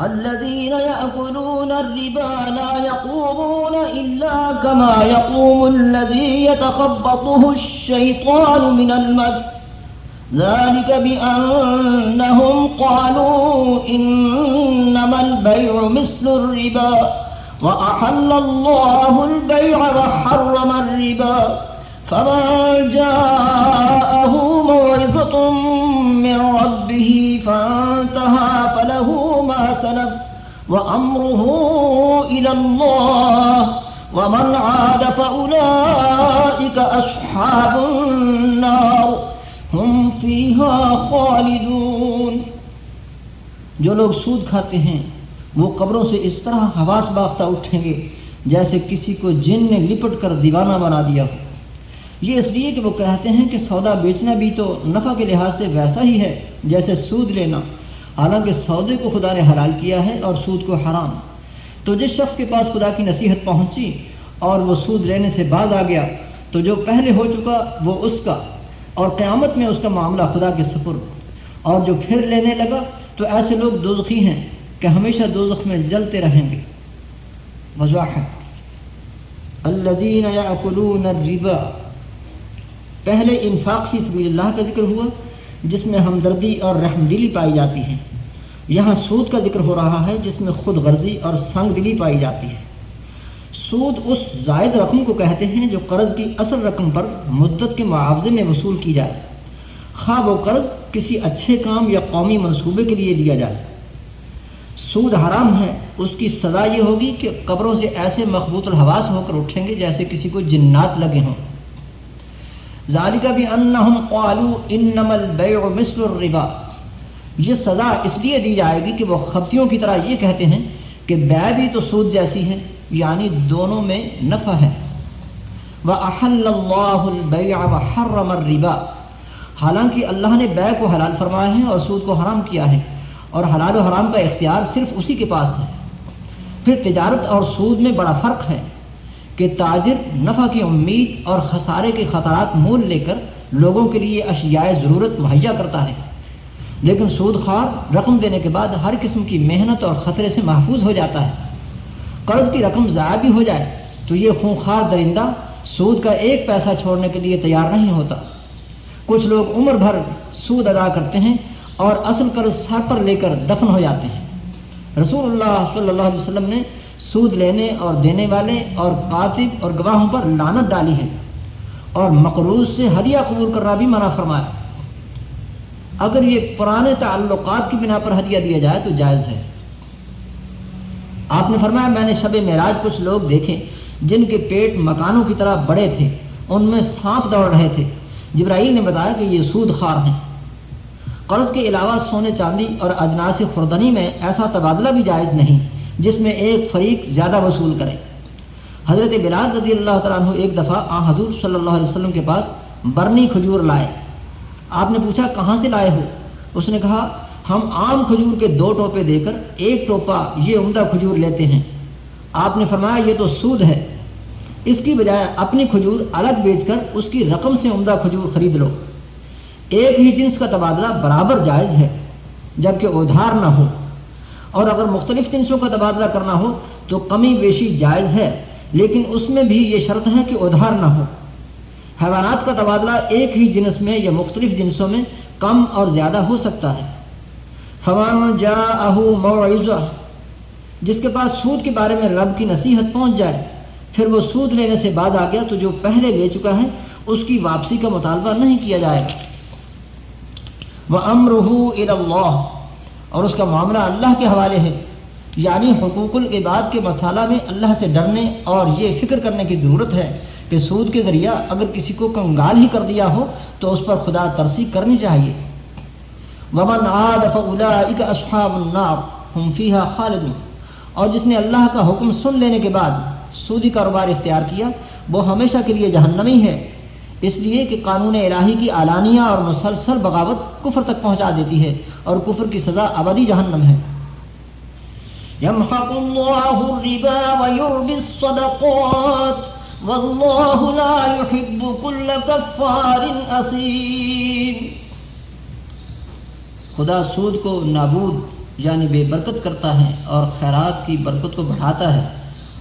الذين يأكلون الربا لا يقومون إلا كما يقوم الذي يتخبطه الشيطان من المس. ذلك بأنهم قالوا إنما البيع مثل الربا. وأحل الله البيع وحرم الربا. فمن جاءه موعظة من ربه فانتهى فله ما سلف وأمره إلى الله ومن عاد فأولئك أصحاب النار هم فيها خالدون۔ جو لوگ سود کھاتے ہیں، وہ قبروں سے اس طرح حواس باختہ اٹھیں گے جیسے کسی کو جن نے لپٹ کر دیوانہ بنا دیا ہو۔ یہ اس لیے کہ وہ کہتے ہیں کہ سودا بیچنا بھی تو نفع کے لحاظ سے ویسا ہی ہے جیسے سود لینا۔ حالانکہ سودے کو خدا نے حلال کیا ہے اور سود کو حرام۔ تو جس شخص کے پاس خدا کی نصیحت پہنچی اور وہ سود لینے سے بعد آ گیا، تو جو پہلے ہو چکا وہ اس کا۔ اور قیامت میں اس کا معاملہ خدا کے سپر۔ اور جو پھر لینے لگا، تو ایسے لوگ دوزخی ہیں کہ ہمیشہ دوزخ میں جلتے رہیں گے۔ وضاحت الذين يأكلون الربا۔ پہلے انفاق فی سبیل اللہ کا ذکر ہوا۔ جس میں ہمدردی اور رحم دلی پائی جاتی ہے یہاں سود کا ذکر ہو رہا ہے جس میں خود غرضی اور سنگ دلی پائی جاتی ہے۔ سود اس زائد رقم کو کہتے ہیں جو قرض کی اصل رقم پر مدت کے معاوضے میں وصول کی جائے۔ خواہ وہ قرض کسی اچھے کام یا قومی منصوبے کے لیے دیا جائے۔ سود حرام ہے، اس کی سزا یہ ہوگی کہ قبروں سے ایسے مخبوط الحواس ہو کر اٹھیں گے جیسے کسی کو جنات لگے ہوں۔ ذالک بھی انہم قالو انما البیع مثل الربا۔ یہ سزا اس لیے دی جائے گی کہ وہ خبتیوں کی طرح یہ کہتے ہیں کہ بے بھی تو سود جیسی ہے یعنی دونوں میں نفع ہے۔ وَأَحَلَّ اللَّهُ الْبَيْعَ وَحَرَّمَ الرِّبَا۔ حالانکہ اللہ نے بے کو حلال فرمایا ہے اور سود کو حرام کیا ہے، اور حلال و حرام کا اختیار صرف اسی کے پاس ہے۔ پھر تجارت اور سود میں بڑا فرق ہے۔ کہ تاجر نفع کی امید اور خسارے کے خطرات مول لے کر لوگوں کے لیے اشیاء ضرورت مہیا کرتا ہے۔ لیکن سود خوار رقم دینے کے بعد ہر قسم کی محنت اور خطرے سے محفوظ ہو جاتا ہے۔ قرض کی رقم ضائع بھی ہو جائے تو یہ خونخوار درندہ سود کا ایک پیسہ چھوڑنے کے لیے تیار نہیں ہوتا۔ کچھ لوگ عمر بھر سود ادا کرتے ہیں اور اصل قرض سر پر لے کر دفن ہو جاتے ہیں۔ رسول اللہ صلی اللہ علیہ وسلم نے سود لینے اور دینے والے اور کاتب اور گواہوں پر لانت ڈالی ہے۔ اور مقروض سے ہدیہ قبول کرنا بھی منع فرمایا۔ اگر یہ پرانے تعلقات کی بنا پر ہدیہ دیا جائے تو جائز ہے۔ آپ نے فرمایا، میں نے شب معراج کچھ لوگ دیکھے جن کے پیٹ مکانوں کی طرح بڑے تھے، ان میں سانپ دوڑ رہے تھے۔ جبرائیل نے بتایا کہ یہ سود خار ہیں۔ قرض کے علاوہ سونے چاندی اور اجناس خوردنی میں ایسا تبادلہ بھی جائز نہیں۔ جس میں ایک فریق زیادہ وصول کرے۔ حضرت بلال رضی اللہ تعالیٰ عنہ ایک دفعہ آ حضور صلی اللہ علیہ وسلم کے پاس برنی کھجور لائے۔ آپ نے پوچھا، کہاں سے لائے ہو؟ اس نے کہا، ہم عام کھجور کے دو ٹوپے دے کر ایک ٹوپا یہ عمدہ کھجور لیتے ہیں۔ آپ نے فرمایا، یہ تو سود ہے۔ اس کی بجائے اپنی کھجور الگ بیچ کر اس کی رقم سے عمدہ کھجور خرید لو۔ ایک ہی جنس کا تبادلہ برابر جائز ہے، جبکہ ادھار نہ ہو۔ اور اگر مختلف جنسوں کا تبادلہ کرنا ہو تو کمی بیشی جائز ہے، لیکن اس میں بھی یہ شرط ہے کہ ادھار نہ ہو۔ حیوانات کا تبادلہ ایک ہی جنس میں یا مختلف جنسوں میں کم اور زیادہ ہو سکتا ہے۔ فوان جا معیزہ جس کے پاس سود کے بارے میں رب کی نصیحت پہنچ جائے، پھر وہ سود لینے سے بعد آ گیا تو جو پہلے لے چکا ہے، اس کی واپسی کا مطالبہ نہیں کیا جائے۔ گا وہ امرح اللہ اور اس کا معاملہ اللہ کے حوالے ہے۔ یعنی حقوق العباد کے مسالہ میں اللہ سے ڈرنے اور یہ فکر کرنے کی ضرورت ہے کہ سود کے ذریعہ اگر کسی کو کنگال ہی کر دیا ہو تو اس پر خدا ترسی کرنی چاہیے۔ ومن عاد فاولئک اصحاب النار هم فيها خالدون۔ اور جس نے اللہ کا حکم سن لینے کے بعد سودی کاروبار اختیار کیا، وہ ہمیشہ کے لیے جہنمی ہے۔ اس لیے کہ قانون الہی کی اعلانیہ اور مسلسل بغاوت کفر تک پہنچا دیتی ہے اور کفر کی سزا ابدی جہنم ہے۔ يمحق الله الربا ويربي الصدقات والله لا يحب كل كفار أثيم خدا سود کو نابود یعنی بے برکت کرتا ہے اور خیرات کی برکت کو بڑھاتا ہے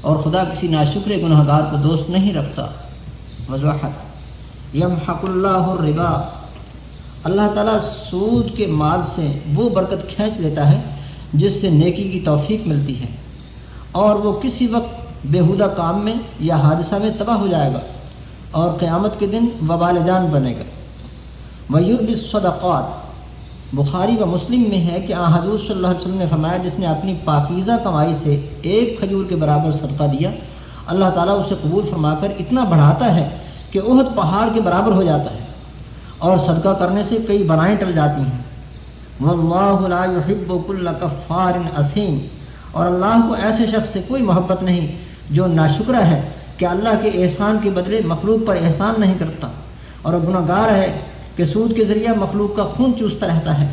اور خدا کسی ناشکر گناہ گار کو دوست نہیں رکھتا۔ وضاحت۔ یم حق اللہ الربا۔ اللہ تعالیٰ سود کے مال سے وہ برکت کھینچ لیتا ہے جس سے نیکی کی توفیق ملتی ہے۔ اور وہ کسی وقت بےحودہ کام میں یا حادثہ میں تباہ ہو جائے گا اور قیامت کے دن وبال جان بنے گا۔ میور صدقات بخاری و مسلم میں ہے کہ آ، حضور صلی اللہ علیہ وسلم نے فرمایا، جس نے اپنی پاکیزہ کمائی سے ایک کھجور کے برابر صدقہ دیا، اللہ تعالیٰ اسے قبول فرما کر اتنا بڑھاتا ہے کہ عہد پہاڑ کے برابر ہو جاتا ہے اور صدقہ کرنے سے کئی بنائیں ٹل جاتی ہیں۔ واللہ لا يحب كل کفار اسیم اور اللہ کو ایسے شخص سے کوئی محبت نہیں جو ناشکرہ ہے کہ اللہ کے احسان کے بدلے مخلوق پر احسان نہیں کرتا۔ اور گناہ گار ہے کہ سود کے ذریعہ مخلوق کا خون چوستا رہتا ہے۔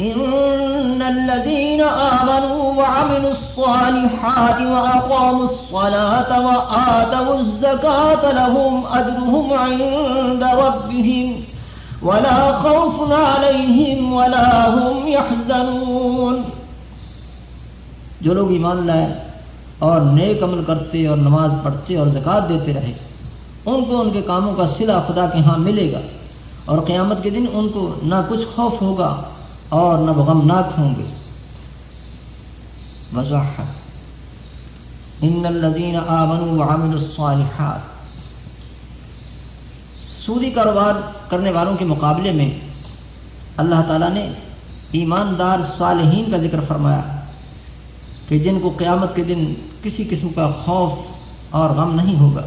ان الذين امنوا وعملوا الصالحات واقاموا الصلاه واتوا الزكاه لهم اجرهم عند ربهم ولا خوف عليهم ولا هم يحزنون. جو لوگ ایمان لائے اور نیک عمل کرتے اور نماز پڑھتے اور زکات دیتے رہے، ان کو ان کے کاموں کا صلہ خدا کے ہاں ملے گا اور قیامت کے دن ان کو نہ کچھ خوف ہوگا اور نہ غمناک ہوں گے۔ وضاحت۔ ان الذين امنوا وعملوا الصالحات۔ سودی کاروبار کرنے والوں کے مقابلے میں اللہ تعالیٰ نے ایماندار صالحین کا ذکر فرمایا کہ جن کو قیامت کے دن کسی قسم کا خوف اور غم نہیں ہوگا۔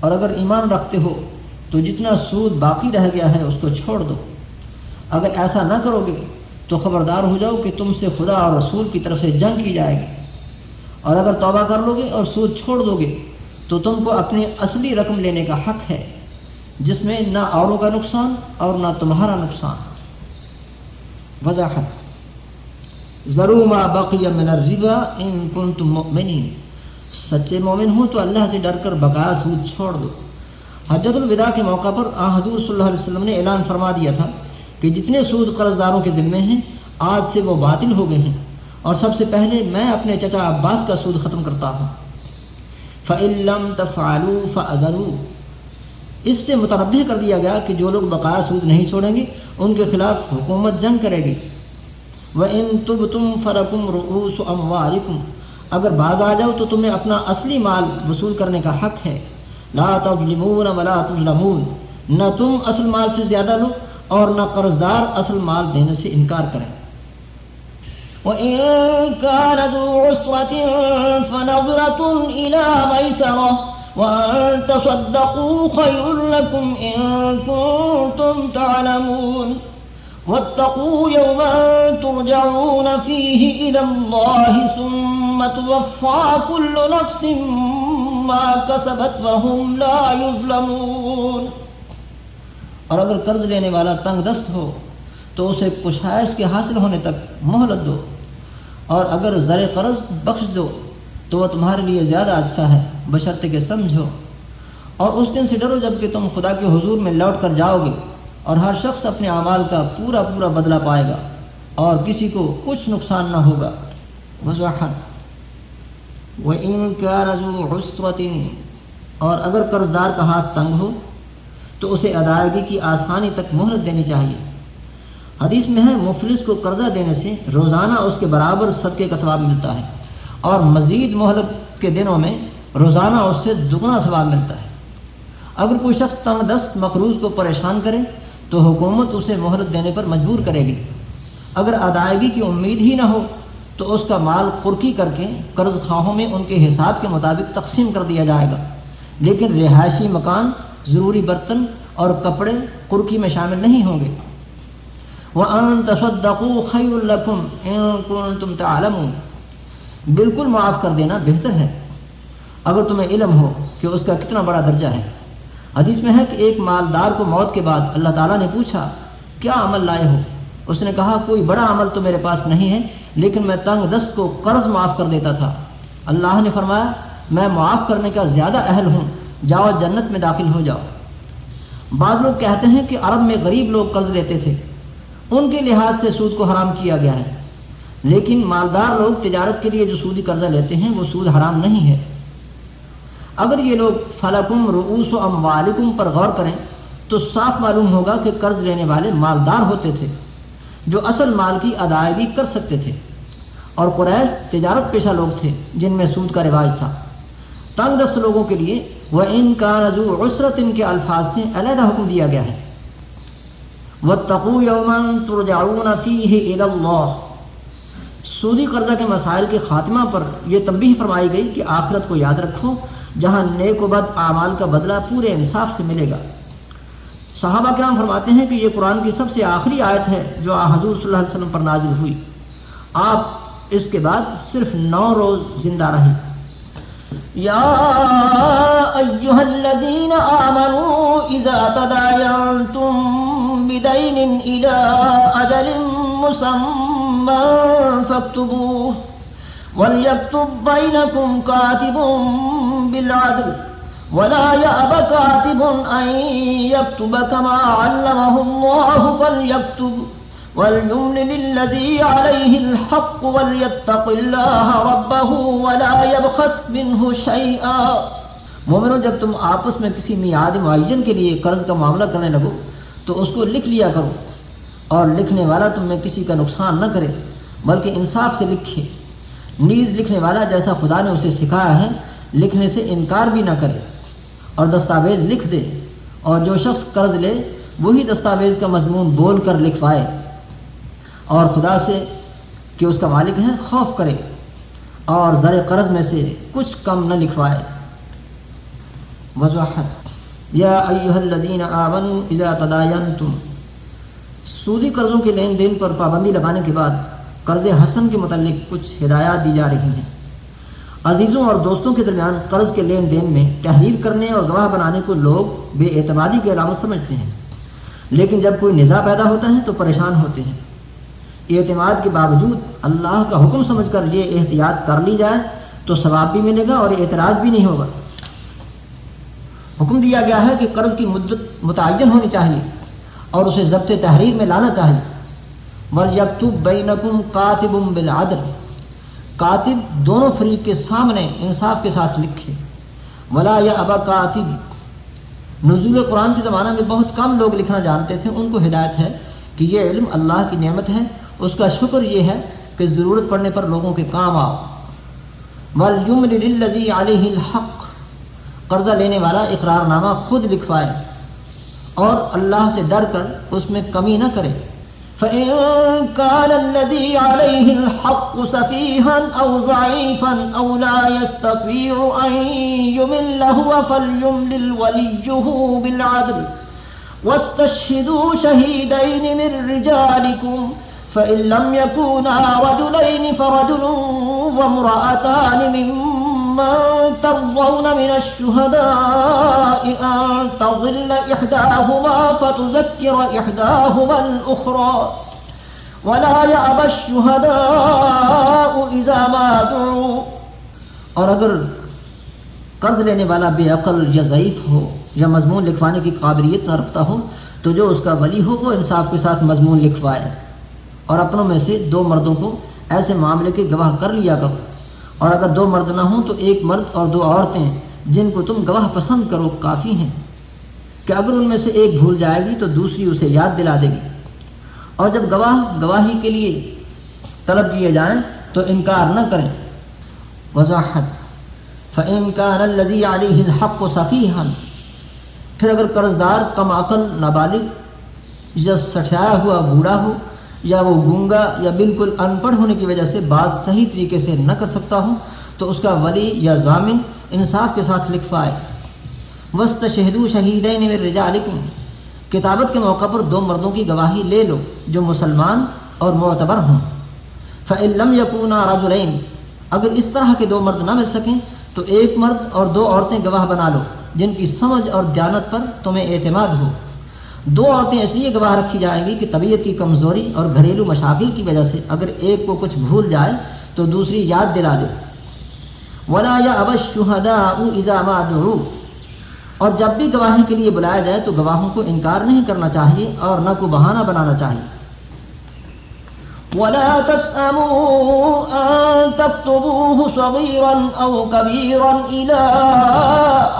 اور اگر ایمان رکھتے ہو تو جتنا سود باقی رہ گیا ہے اس کو چھوڑ دو۔ اگر ایسا نہ کرو گے تو خبردار ہو جاؤ کہ تم سے خدا اور رسول کی طرف سے جنگ کی جائے گی۔ اور اگر توبہ کر لو گے اور سود چھوڑ دو گے تو تم کو اپنی اصلی رقم لینے کا حق ہے، جس میں نہ اوروں کا نقصان اور نہ تمہارا نقصان۔ وضاحت۔ ضرور ما بقی من الربا ان کنتم مؤمنین سچے مومن ہوں تو اللہ سے ڈر کر بقایا سود چھوڑ دو۔ حجت الوداع کے موقع پر آ حضور صلی اللہ علیہ وسلم نے اعلان فرما دیا تھا کہ جتنے سود قرض داروں کے ذمے ہیں، آج سے وہ باطل ہو گئے ہیں۔ اور سب سے پہلے میں اپنے چچا عباس کا سود ختم کرتا ہوں۔ فعلم تفعلو فضرو اس سے متربع کر دیا گیا کہ جو لوگ بقایا سود نہیں چھوڑیں گے، ان کے خلاف حکومت جنگ کرے گی۔ وہ ان تب تم فرقم رقوس اموارکم اگر باز آ جاؤ تو تمہیں اپنا اصلی مال وصول کرنے کا حق ہے۔ لا تظلمون ولا تظلمون۔ نہ تم اصل مال سے زیادہ لو اور نہ قرض دار اصل مال دینے سے انکار کریں۔ وَإِن كَانَ ذُو عُسْرَةٍ فَنَظْرَةٌ إِلَى مَيْسَرَةٍ وَأَن تَصَدَّقُوا خَيْرٌ لَّكُمْ إِن كُنتُمْ تَعْلَمُونَ۔ واتقوا يوما ترجعون فيه إلى الله ثم توفى كل نفس ما كسبت وهم لا يظلمون۔ اور اگر قرض لینے والا تنگ دست ہو، تو اسے کشائش کے حاصل ہونے تک مہلت دو۔ اور اگر زر قرض بخش دو، تو وہ تمہارے لیے زیادہ اچھا ہے بشرط کے سمجھو۔ اور اس دن سے ڈرو جبکہ تم خدا کے حضور میں لوٹ کر جاؤ گے۔ اور ہر شخص اپنے اعمال کا پورا پورا بدلہ پائے گا اور کسی کو کچھ نقصان نہ ہوگا۔ وضاحت اور اگر قرض دار کا ہاتھ تنگ ہو، تو اسے ادائیگی کی آسانی تک مہلت دینی چاہیے۔ حدیث میں ہے، مفلس کو قرضہ دینے سے روزانہ اس کے برابر صدقے کا ثواب ملتا ہے اور مزید مہلت کے دنوں میں روزانہ اس سے دگنا ثواب ملتا ہے۔ اگر کوئی شخص تنگ دست مقروض کو پریشان کرے تو حکومت اسے مہلت دینے پر مجبور کرے گی۔ اگر ادائیگی کی امید ہی نہ ہو، تو اس کا مال قرقی کر کے قرض خواہوں میں ان کے حساب کے مطابق تقسیم کر دیا جائے گا۔ لیکن رہائشی مکان، ضروری برتن اور کپڑے قرقی میں شامل نہیں ہوں گے۔ وَأَن تَصَدَّقُوا خَيْرٌ لَكُمْ إِن كُنتُمْ تَعْلَمُونَ۔ بالکل معاف کر دینا بہتر ہے۔ اگر تمہیں علم ہو کہ اس کا کتنا بڑا درجہ ہے۔ حدیث میں ہے کہ ایک مالدار کو موت کے بعد اللہ تعالیٰ نے پوچھا، کیا عمل لائے ہو؟ اس نے کہا، کوئی بڑا عمل تو میرے پاس نہیں ہے، لیکن میں تنگ دست کو قرض معاف کر دیتا تھا۔ اللہ نے فرمایا، میں معاف کرنے کا زیادہ اہل ہوں، جاؤ جنت میں داخل ہو جاؤ۔ بعض لوگ کہتے ہیں کہ عرب میں غریب لوگ قرض لیتے تھے، ان کے لحاظ سے سود کو حرام کیا گیا ہے، لیکن مالدار لوگ تجارت کے لیے جو سودی قرضہ لیتے ہیں، وہ سود حرام نہیں ہے۔ اگر یہ لوگ فلکم رؤوس و اموالکم پر غور کریں تو صاف معلوم ہوگا کہ قرض لینے والے مالدار ہوتے تھے جو اصل مال کی ادائیگی کر سکتے تھے اور قریش تجارت پیشہ لوگ تھے جن میں سود کا رواج تھا۔ تنگ دست لوگوں کے لیے وہ ان کا رضو عسرت ان کے الفاظ سے علیحدہ حکم دیا گیا ہے۔ وہ تقو یومن ترجعون فیہ اللہ سودی قرضہ کے مسائل کے خاتمہ پر یہ تنبیہ فرمائی گئی کہ آخرت کو یاد رکھو جہاں نیک و بد اعمال کا بدلہ پورے انصاف سے ملے گا۔ صحابہ کرام فرماتے ہیں کہ یہ قرآن کی سب سے آخری آیت ہے جو حضور صلی اللہ علیہ وسلم پر نازل ہوئی۔ آپ اس کے بعد صرف نو روز زندہ رہے یا ایوہ الذین آمنوا اذا تداینتم بدین الى اجل مسمى فاکتبوه وليكتب بينكم كاتب بالعدل ولا يأب كاتب أن يكتب كما علمه الله فليكتب وليمن للذي عليه الحق وليتق الله ربه ولا يبخس منه شيئا مومنو، جب تم آپس میں کسی میعاد معین کے لیے قرض کا معاملہ کرنے لگو، تو اس کو لکھ لیا کرو۔ اور لکھنے والا تم میں کسی کا نقصان نہ کرے، بلکہ انصاف سے لکھے۔ نیز لکھنے والا جیسا خدا نے اسے سکھایا ہے، لکھنے سے انکار بھی نہ کرے۔ اور دستاویز لکھ دے۔ اور جو شخص قرض لے، وہی دستاویز کا مضمون بول کر لکھوائے۔ اور خدا سے کہ اس کا مالک ہے، خوف کرے۔ اور زر قرض میں سے کچھ کم نہ لکھوائے۔ وضاحت یا ایوہ الذین آمنوا اذا تداینتم۔ سودی قرضوں کے لین دین پر پابندی لگانے کے بعد قرض حسن کے متعلق کچھ ہدایات دی جا رہی ہیں۔ عزیزوں اور دوستوں کے درمیان قرض کے لین دین میں تحریر کرنے اور گواہ بنانے کو لوگ بے اعتمادی کی علامت سمجھتے ہیں۔ لیکن جب کوئی نظام پیدا ہوتا ہے تو پریشان ہوتے ہیں۔ اعتماد کے باوجود اللہ کا حکم سمجھ کر یہ احتیاط کر لی جائے تو ثواب بھی ملے گا اور اعتراض بھی نہیں ہوگا۔ حکم دیا گیا ہے کہ قرض کی مدت متعین ہونی چاہیے اور اسے ضبط تحریر میں لانا چاہیے۔ وَلْيَكْتُبْ بَيْنَكُمْ قَاتِبٌ بِالْعَدْلِ کاتب دونوں فریق کے سامنے انصاف کے ساتھ لکھے۔ ولا یا ابا کاتب نزول قرآن کے زمانہ میں بہت کم لوگ لکھنا جانتے تھے۔ ان کو ہدایت ہے کہ یہ علم اللہ کی نعمت ہے۔ اس کا شکر یہ ہے کہ ضرورت پڑنے پر لوگوں کے کام آؤ۔ ولی علیہ الحق۔ قرضہ لینے والا اقرار نامہ خود لکھوائے اور اللہ سے ڈر کر اس میں کمی نہ کرے۔ فإن كان الذي عليه الحق سفيها أو ضعيفا أو لا يستطيع أن يمل هو فليملل وليه بالعدل واستشهدوا شهيدين من رجالكم فإن لم يكونا رجلين فرجل وامرأتان ممن من ترضون من الشهداء أن تظل إحداهما فتذكر إحداهما الأخرى. ولا يأبى الشهداء إذا ما دعوا. اور اگر قرض لینے والا بے عقل یا ضعیف ہو، یا مضمون لکھوانے کی قابلیت نہ رکھتا ہو، تو جو اس کا ولی ہو، وہ انصاف کے ساتھ مضمون لکھوائے. اور اپنوں میں سے دو مردوں کو ایسے معاملے کے گواہ کر لیا کرو۔ اور اگر دو مرد نہ ہوں تو ایک مرد اور دو عورتیں جن کو تم گواہ پسند کرو کافی ہیں۔ کہ اگر ان میں سے ایک بھول جائے گی تو دوسری اسے یاد دلا دے گی۔ اور جب گواہ، گواہی کے لیے طلب کیے جائیں تو انکار نہ کریں۔ وضاحت فعم کا نلزی علی حق و پھر اگر قرض دار کم عقل، نابالغ یا سٹھایا ہوا، بوڑھا ہو یا وہ گونگا یا بالکل ان پڑھ ہونے کی وجہ سے بات صحیح طریقے سے نہ کر سکتا ہوں، تو اس کا ولی یا ضامن انصاف کے ساتھ لکھوائے وسط شہد و شہید رجا کتابت کے موقع پر دو مردوں کی گواہی لے لو جو مسلمان اور معتبر ہوں۔ فعلم یقون رجلین اگر اس طرح کے دو مرد نہ مل سکیں، تو ایک مرد اور دو عورتیں گواہ بنا لو، جن کی سمجھ اور جانت پر تمہیں اعتماد ہو۔ دو عورتیں اس لیے گواہ رکھی جائیں گی کہ طبیعت کی کمزوری اور گھریلو مشاغل کی وجہ سے اگر ایک کو کچھ بھول جائے تو دوسری یاد دلا دے۔ ولا یا ابش شہدا اور جب بھی گواہی کے لیے بلایا جائے تو گواہوں کو انکار نہیں کرنا چاہیے اور نہ کو بہانہ بنانا چاہیے۔ ولا تسأموا أن تكتبوه صغيرا أو كبيرا إلى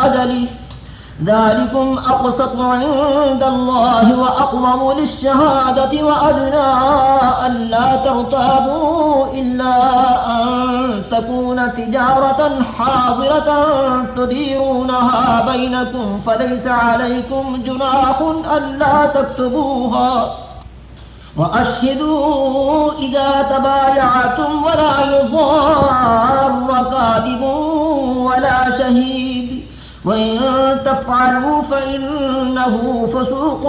أجله ذلكم أقسط عند الله وأقوم للشهادة وأدنى أن لا ترتابوا إلا أن تكون تجارة حاضرة تديرونها بينكم فليس عليكم جناح أن لا تكتبوها وأشهدوا إذا تبايعتم ولا يضار كاذب ولا شهيد وإن تفعلوا فإنه فسوق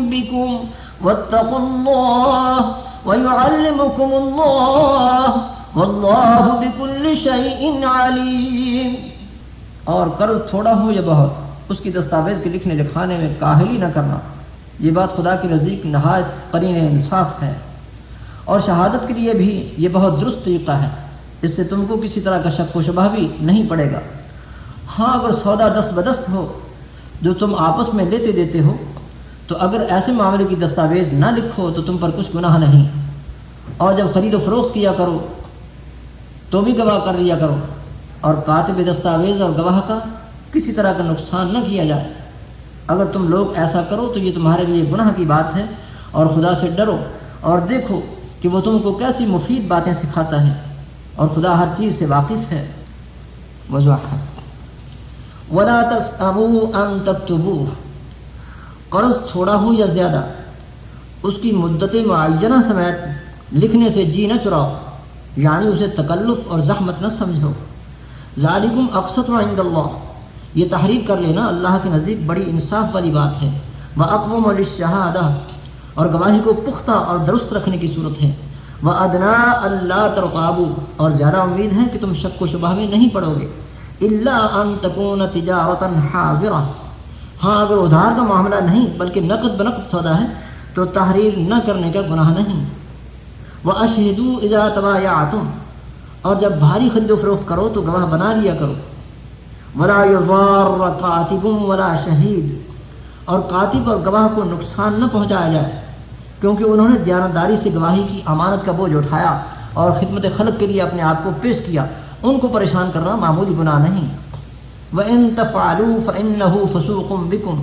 بكم واتقوا الله ويعلمكم الله والله بكل شيء عليم۔ اور قرض تھوڑا ہو یا بہت، اس کی دستاویز کے لکھنے لکھانے میں کاہلی نہ کرنا۔ یہ بات خدا کے نزدیک نہایت قرین انصاف ہے۔ اور شہادت کے لیے بھی یہ بہت درست طریقہ ہے۔ اس سے تم کو کسی طرح کا شک و شبہ بھی نہیں پڑے گا۔ ہاں اگر سودا دست بدست ہو، جو تم آپس میں لیتے دیتے ہو، تو اگر ایسے معاملے کی دستاویز نہ لکھو، تو تم پر کچھ گناہ نہیں۔ اور جب خرید و فروخت کیا کرو، تو بھی گواہ کر لیا کرو۔ اور کاتب دستاویز اور گواہ کا کسی طرح کا نقصان نہ کیا جائے۔ اگر تم لوگ ایسا کرو، تو یہ تمہارے لیے گناہ کی بات ہے۔ اور خدا سے ڈرو اور دیکھو کہ وہ تم کو کیسی مفید باتیں سکھاتا ہے۔ اور خدا ہر چیز سے واقف ہے۔ قرض تھوڑا ہو یا زیادہ، اس کی مدت معینہ سمیت لکھنے سے جی نہ چراؤ یعنی اسے تکلف اور زحمت نہ سمجھو۔ ظالم اقسط عند اللہ۔ یہ تحریر کر لینا اللہ کے نزدیک بڑی انصاف والی بات ہے۔ وہ اقوام شہادہ اور گواہی کو پختہ اور درست رکھنے کی صورت ہے۔ وہ ادنا اللہ ترقابو۔ اور زیادہ امید ہے کہ تم شک و شبہ میں نہیں پڑو گے۔ اللہ ان تکون تجارت حاضرہ ہاں اگر ادھار کا معاملہ نہیں، بلکہ نقد بنقد سودا ہے، تو تحریر نہ کرنے کا گناہ نہیں۔ وہ اشہدو اجرا یا اور جب بھاری خرید و فروخت کرو، تو گواہ بنا لیا کرو۔ ولا يضار كاتب ولا شہید اور کاتب اور گواہ کو نقصان نہ پہنچایا جائے، کیونکہ انہوں نے دیانتداری سے گواہی کی، امانت کا بوجھ اٹھایا اور خدمت خلق کے لیے اپنے آپ کو پیش کیا۔ ان کو پریشان کرنا معمولی گناہ نہیں۔ وہ ان تفالو فن فسوق بکم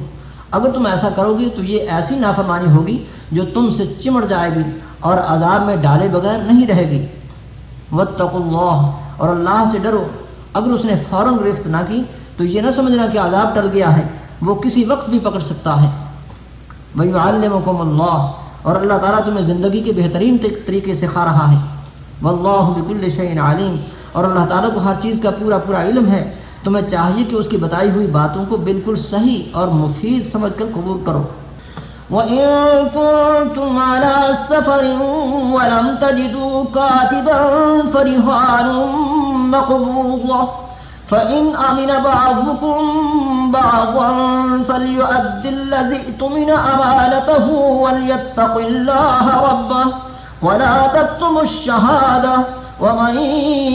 اگر تم ایسا کرو گے تو یہ ایسی نافرمانی ہوگی جو تم سے چمٹ جائے گی اور عذاب میں ڈالے بغیر نہیں رہے گی۔ وطق اللہ اور اللہ سے ڈرو۔ اگر اس نے فوراً گرفت نہ کی تو یہ نہ سمجھنا کہ عذاب ٹل گیا ہے۔ وہ کسی وقت بھی پکڑ سکتا ہے۔ بھائی عالمکم اللہ اور اللہ تعالیٰ تمہیں زندگی کے بہترین طریقے سے کھا رہا ہے۔ واللہ بکل شعین عالم اور اللہ تعالیٰ کو ہر چیز کا پورا پورا علم ہے، تمہیں چاہیے کہ اس کی بتائی ہوئی باتوں کو بالکل صحیح اور مفید سمجھ کر قبول کرو۔ وَإِن كُنتُمْ عَلَى سَفَرٍ وَلَمْ تَجِدُوا كَاتِبًا فَرِهَانٌ مقبوضة فإن أمن بعضكم بعضا فليؤد الذي ائتمن أمانته وليتق الله ربه ولا تكتم الشهادة۔ ومن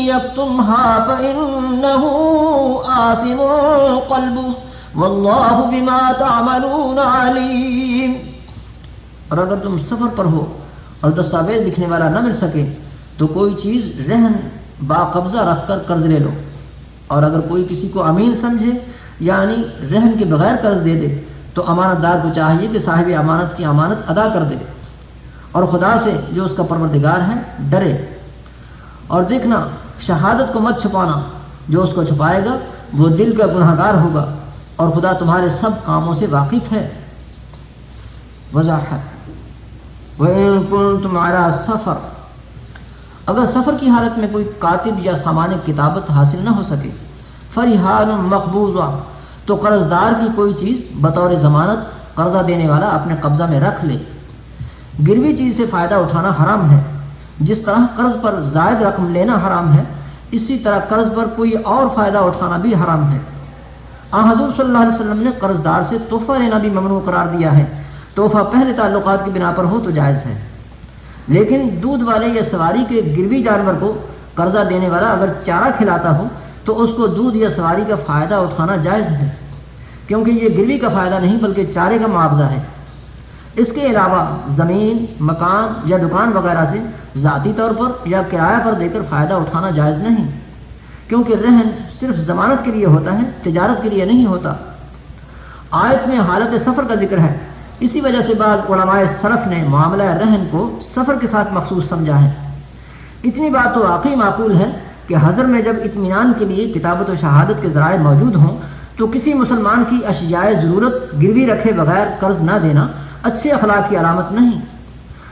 يكتمها فإنه آثم قلبه والله بما تعملون عليم اور اگر تم سفر پر ہو اور دستاویز لکھنے والا نہ مل سکے تو کوئی چیز رہن با قبضہ رکھ کر قرض لے لو۔ اور اگر کوئی کسی کو امین سمجھے یعنی رہن کے بغیر قرض دے دے، تو امانت دار کو چاہیے کہ صاحب امانت کی امانت ادا کر دے۔ اور خدا سے جو اس کا پروردگار ہے، ڈرے۔ اور دیکھنا، شہادت کو مت چھپانا۔ جو اس کو چھپائے گا، وہ دل کا گناہ گار ہوگا اور خدا تمہارے سب کاموں سے واقف ہے۔ وضاحت۔ تمہارا سفر۔ اگر سفر کی حالت میں کوئی کاتب یا سامان کتابت حاصل نہ ہو سکے فریحان مقبوض تو قرض دار کی کوئی چیز بطور ضمانت قرضہ دینے والا اپنے قبضہ میں رکھ لے۔ گروی چیز سے فائدہ اٹھانا حرام ہے۔ جس طرح قرض پر زائد رقم لینا حرام ہے، اسی طرح قرض پر کوئی اور فائدہ اٹھانا بھی حرام ہے۔ آ، حضور صلی اللہ علیہ وسلم نے قرض دار سے تحفہ لینا بھی ممنوع قرار دیا ہے۔ تحفہ پہلے تعلقات کی بنا پر ہو تو جائز ہے۔ لیکن دودھ والے یا سواری کے گروی جانور کو قرضہ دینے والا اگر چارہ کھلاتا ہو، تو اس کو دودھ یا سواری کا فائدہ اٹھانا جائز ہے۔ کیونکہ یہ گروی کا فائدہ نہیں، بلکہ چارے کا معاوضہ ہے۔ اس کے علاوہ زمین، مکان یا دکان وغیرہ سے ذاتی طور پر یا کرایہ پر دے کر فائدہ اٹھانا جائز نہیں۔ کیونکہ رہن صرف ضمانت کے لیے ہوتا ہے، تجارت کے لیے نہیں ہوتا۔ آیت میں حالت سفر کا ذکر ہے۔ اسی وجہ سے بعض علماء صرف نے معاملہ رہن کو سفر کے ساتھ مخصوص سمجھا ہے۔ اتنی بات تو واقعی معقول ہے کہ حضر میں جب اطمینان کے لیے کتابت و شہادت کے ذرائع موجود ہوں، تو کسی مسلمان کی اشیاء ضرورت گروی رکھے بغیر قرض نہ دینا اچھے اخلاق کی علامت نہیں۔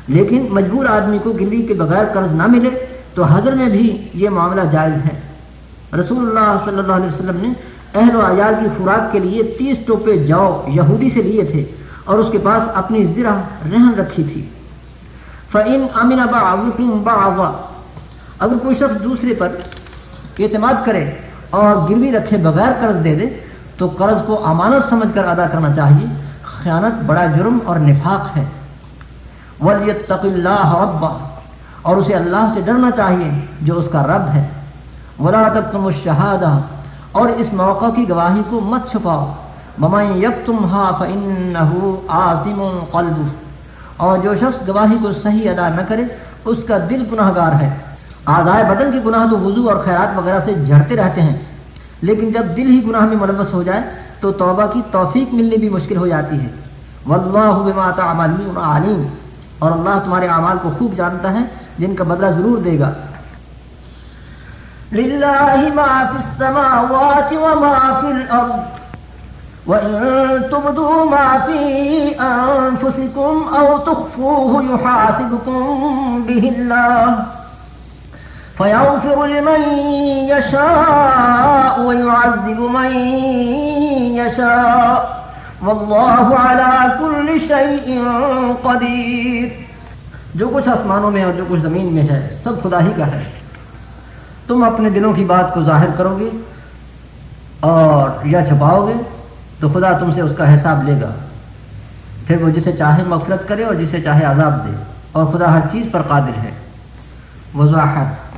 لیکن مجبور آدمی کو گروی کے بغیر قرض نہ ملے تو حضر میں بھی یہ معاملہ جائز ہے۔ رسول اللہ صلی اللہ علیہ وسلم نے اہل و عیال کی خوراک کے لیے تیس ٹوپے جو یہودی سے لیے تھے اور اس کے پاس اپنی زرہ رہن رکھی تھی۔ فعین امین ابا اگر کوئی شخص دوسرے پر اعتماد کرے اور گروی رکھے بغیر قرض دے دے تو قرض کو امانت سمجھ کر ادا کرنا چاہیے۔ خیانت بڑا جرم اور نفاق ہے۔ ولیتق اللہ ربا اور اسے اللہ سے ڈرنا چاہیے جو اس کا رب ہے۔ ولا تک تم اور اس موقع کی گواہی کو مت چھپاؤ۔ ممائیں یک تم ہا فن قلب اور جو شخص گواہی کو صحیح ادا نہ کرے، اس کا دل گناہ گار ہے۔ آدھائے بدن کے گناہ تو وضو اور خیرات وغیرہ سے جھڑتے رہتے ہیں۔ لیکن جب دل ہی گناہ میں ملوث ہو جائے تو توبہ کی توفیق ملنی بھی مشکل ہو جاتی ہے۔ واللہ بما تعملون علیم۔ اور اللہ تمہارے اعمال کو خوب جانتا ہے، جن کا بدلہ ضرور دے گا۔ لله ما في السماوات وما في الأرض وإن تبدوا ما في أنفسكم أو تخفوه يحاسبكم به الله۔ فيغفر لمن يشاء ويعذب من يشاء والله على كل شيء قدير۔ جو کچھ آسمانوں میں اور جو کچھ زمین میں ہے، سب خدا ہی کا ہے۔ تم اپنے دلوں کی بات کو ظاہر کرو گے اور یا چھپاؤ گے، تو خدا تم سے اس کا حساب لے گا۔ پھر وہ جسے چاہے مغفرت کرے اور جسے چاہے عذاب دے۔ اور خدا ہر چیز پر قادر ہے۔ وضاحت۔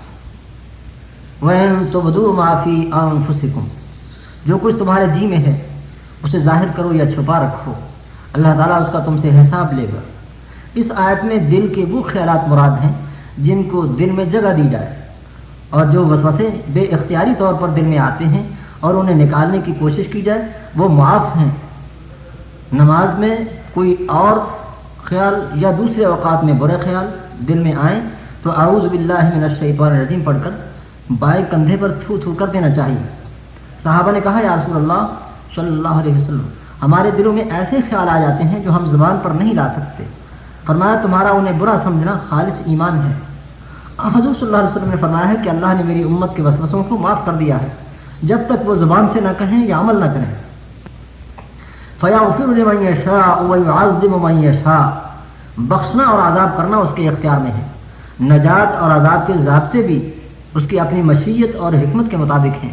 تو بدو معافی عام جو کچھ تمہارے جی میں ہے، اسے ظاہر کرو یا چھپا رکھو۔ اللہ تعالیٰ اس کا تم سے حساب لے گا۔ اس آیت میں دل کے وہ خیالات مراد ہیں جن کو دل میں جگہ دی جائے۔ اور جو وسوسے بے اختیاری طور پر دل میں آتے ہیں اور انہیں نکالنے کی کوشش کی جائے، وہ معاف ہیں۔ نماز میں کوئی اور خیال یا دوسرے اوقات میں برے خیال دل میں آئیں تو اعوذ باللہ من الشیطان الرجیم پڑھ کر بائیں کندھے پر تھو تھو کر دینا چاہیے۔ صحابہ نے کہا، یا رسول اللہ، صلی اللہ علیہ وسلم، ہمارے دلوں میں ایسے خیال آ جاتے ہیں جو ہم زبان پر نہیں لا سکتے۔ فرمایا، تمہارا انہیں برا سمجھنا خالص ایمان ہے۔ حضور صلی اللہ علیہ وسلم نے فرمایا ہے کہ اللہ نے میری امت کے وسوسوں کو معاف کر دیا ہے۔ جب تک وہ زبان سے نہ کہیں یا عمل نہ کریں۔ فیا شاہ بخشنا اور عذاب کرنا اس کے اختیار میں ہے۔ نجات اور عذاب کے ضابطے بھی اس کی اپنی مشیت اور حکمت کے مطابق ہیں۔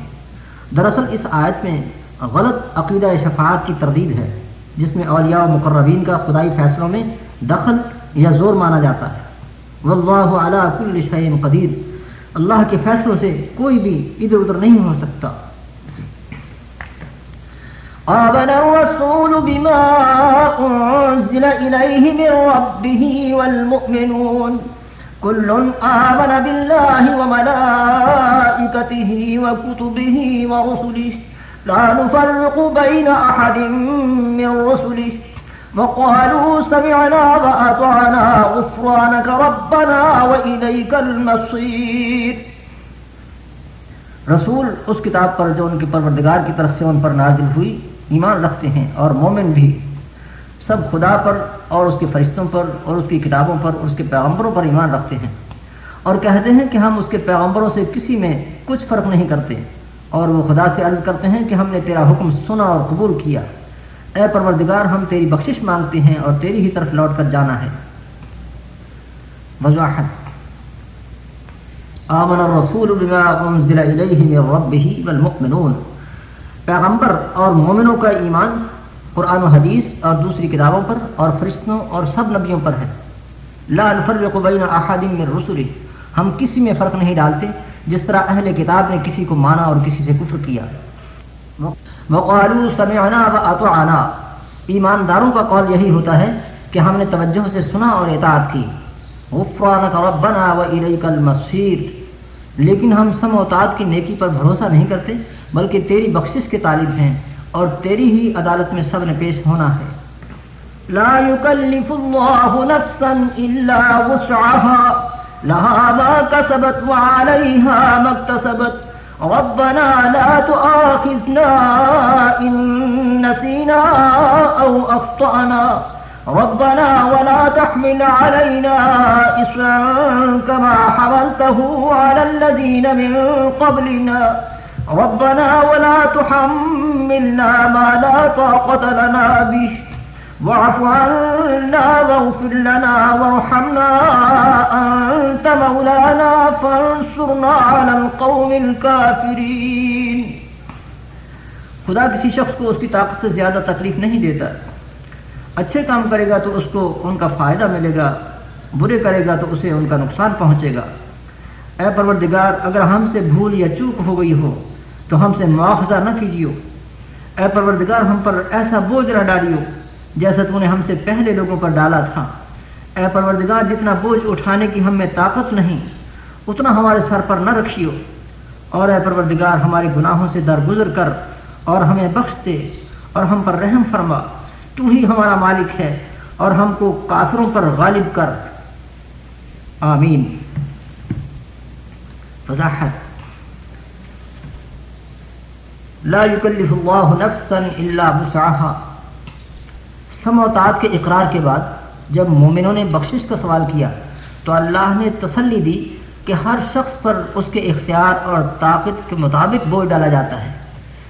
دراصل اس آیت میں غلط عقیدہ شفاعت کی تردید ہے، جس میں اولیاء و مقربین کا خدائی فیصلوں میں دخل یا زور مانا جاتا ہے۔ واللہ علی کل شعین قدیر۔ اللہ کے فیصلوں سے کوئی بھی ادھر ادھر نہیں ہو سکتا۔ آمن الرسول بما انزل الیہ من ربه والمؤمنون۔ كل آمن بالله وملائكته وكتبه ورسله. لا نفرق بين أحد من رسله. وقالوا سمعنا وأطعنا غفرانك ربنا وإليك المصير. رسول اس کتاب پر جو ان کے پروردگار کی طرف سے ان پر نازل ہوئی، ایمان رکھتے ہیں اور مومن بھی. سب خدا پر اور اس کے فرشتوں پر اور اس کی کتابوں پر اور اس کے پیغمبروں پر ایمان رکھتے ہیں اور کہتے ہیں کہ ہم اس کے پیغمبروں سے کسی میں کچھ فرق نہیں کرتے اور وہ خدا سے عرض کرتے ہیں کہ ہم نے تیرا حکم سنا اور قبول کیا۔ اے پروردگار، ہم تیری بخشش مانگتے ہیں اور تیری ہی طرف لوٹ کر جانا ہے۔ وضاحت۔ آمن الرسول بما انزل الیہ من ربہ والمؤمنون۔ پیغمبر اور مومنوں کا ایمان قرآن و حدیث اور دوسری کتابوں پر اور فرشتوں اور سب نبیوں پر ہے۔ لا نفرق بین احد من رسله ہم کسی میں فرق نہیں ڈالتے جس طرح اہل کتاب نے کسی کو مانا اور کسی سے کفر کیا۔ وقالوا سمعنا واطعنا ایمانداروں کا قول یہی ہوتا ہے کہ ہم نے توجہ سے سنا اور اطاعت کی۔ غفرانک ربنا والیک المصیر۔ لیکن ہم سم و اطاعت کی نیکی پر بھروسہ نہیں کرتے، بلکہ تیری بخشش کے طالب ہیں۔ اور تیری ہی عدالت میں سب نے پیش ہونا ہے۔ لا يكلف الله نفسا الا وسعها لها ما كسبت وعليها ما اكتسبت ربنا لا تؤاخذنا إن نسينا أو أخطأنا ربنا ولا تحمل علينا إسرا كما حملته على الذين من قبلنا۔ ربنا ولا تحمل تحملنا ما لا طاقة لنا به. واعف عنا واغفر لنا وارحمنا. أنت مولانا فانصرنا على القوم الكافرين. خدا کسی شخص کو اس کی طاقت سے زیادہ تکلیف نہیں دیتا. اچھے کام کرے گا تو اس کو ان کا فائدہ ملے گا. برے کرے گا تو اسے ان کا نقصان پہنچے گا. اے پروردگار، اگر ہم سے بھول یا چوک ہو گئی ہو، تو ہم سے مواخذہ نہ کیجیے اے پروردگار، ہم پر ایسا بوجھ نہ ڈالیو جیسا تو نے ہم سے پہلے لوگوں پر ڈالا تھا۔ اے پروردگار، جتنا بوجھ اٹھانے کی ہم میں طاقت نہیں، اتنا ہمارے سر پر نہ رکھیو۔ اور اے پروردگار، ہمارے گناہوں سے درگزر کر اور ہمیں بخش دے اور ہم پر رحم فرما۔ تو ہی ہمارا مالک ہے اور ہم کو کافروں پر غالب کر۔ آمین۔ وضاحت لا يكلف الله نفسا الا وسعها۔ سموتات کے اقرار کے بعد جب مومنوں نے بخشش کا سوال کیا، تو اللہ نے تسلی دی کہ ہر شخص پر اس کے اختیار اور طاقت کے مطابق بوجھ ڈالا جاتا ہے۔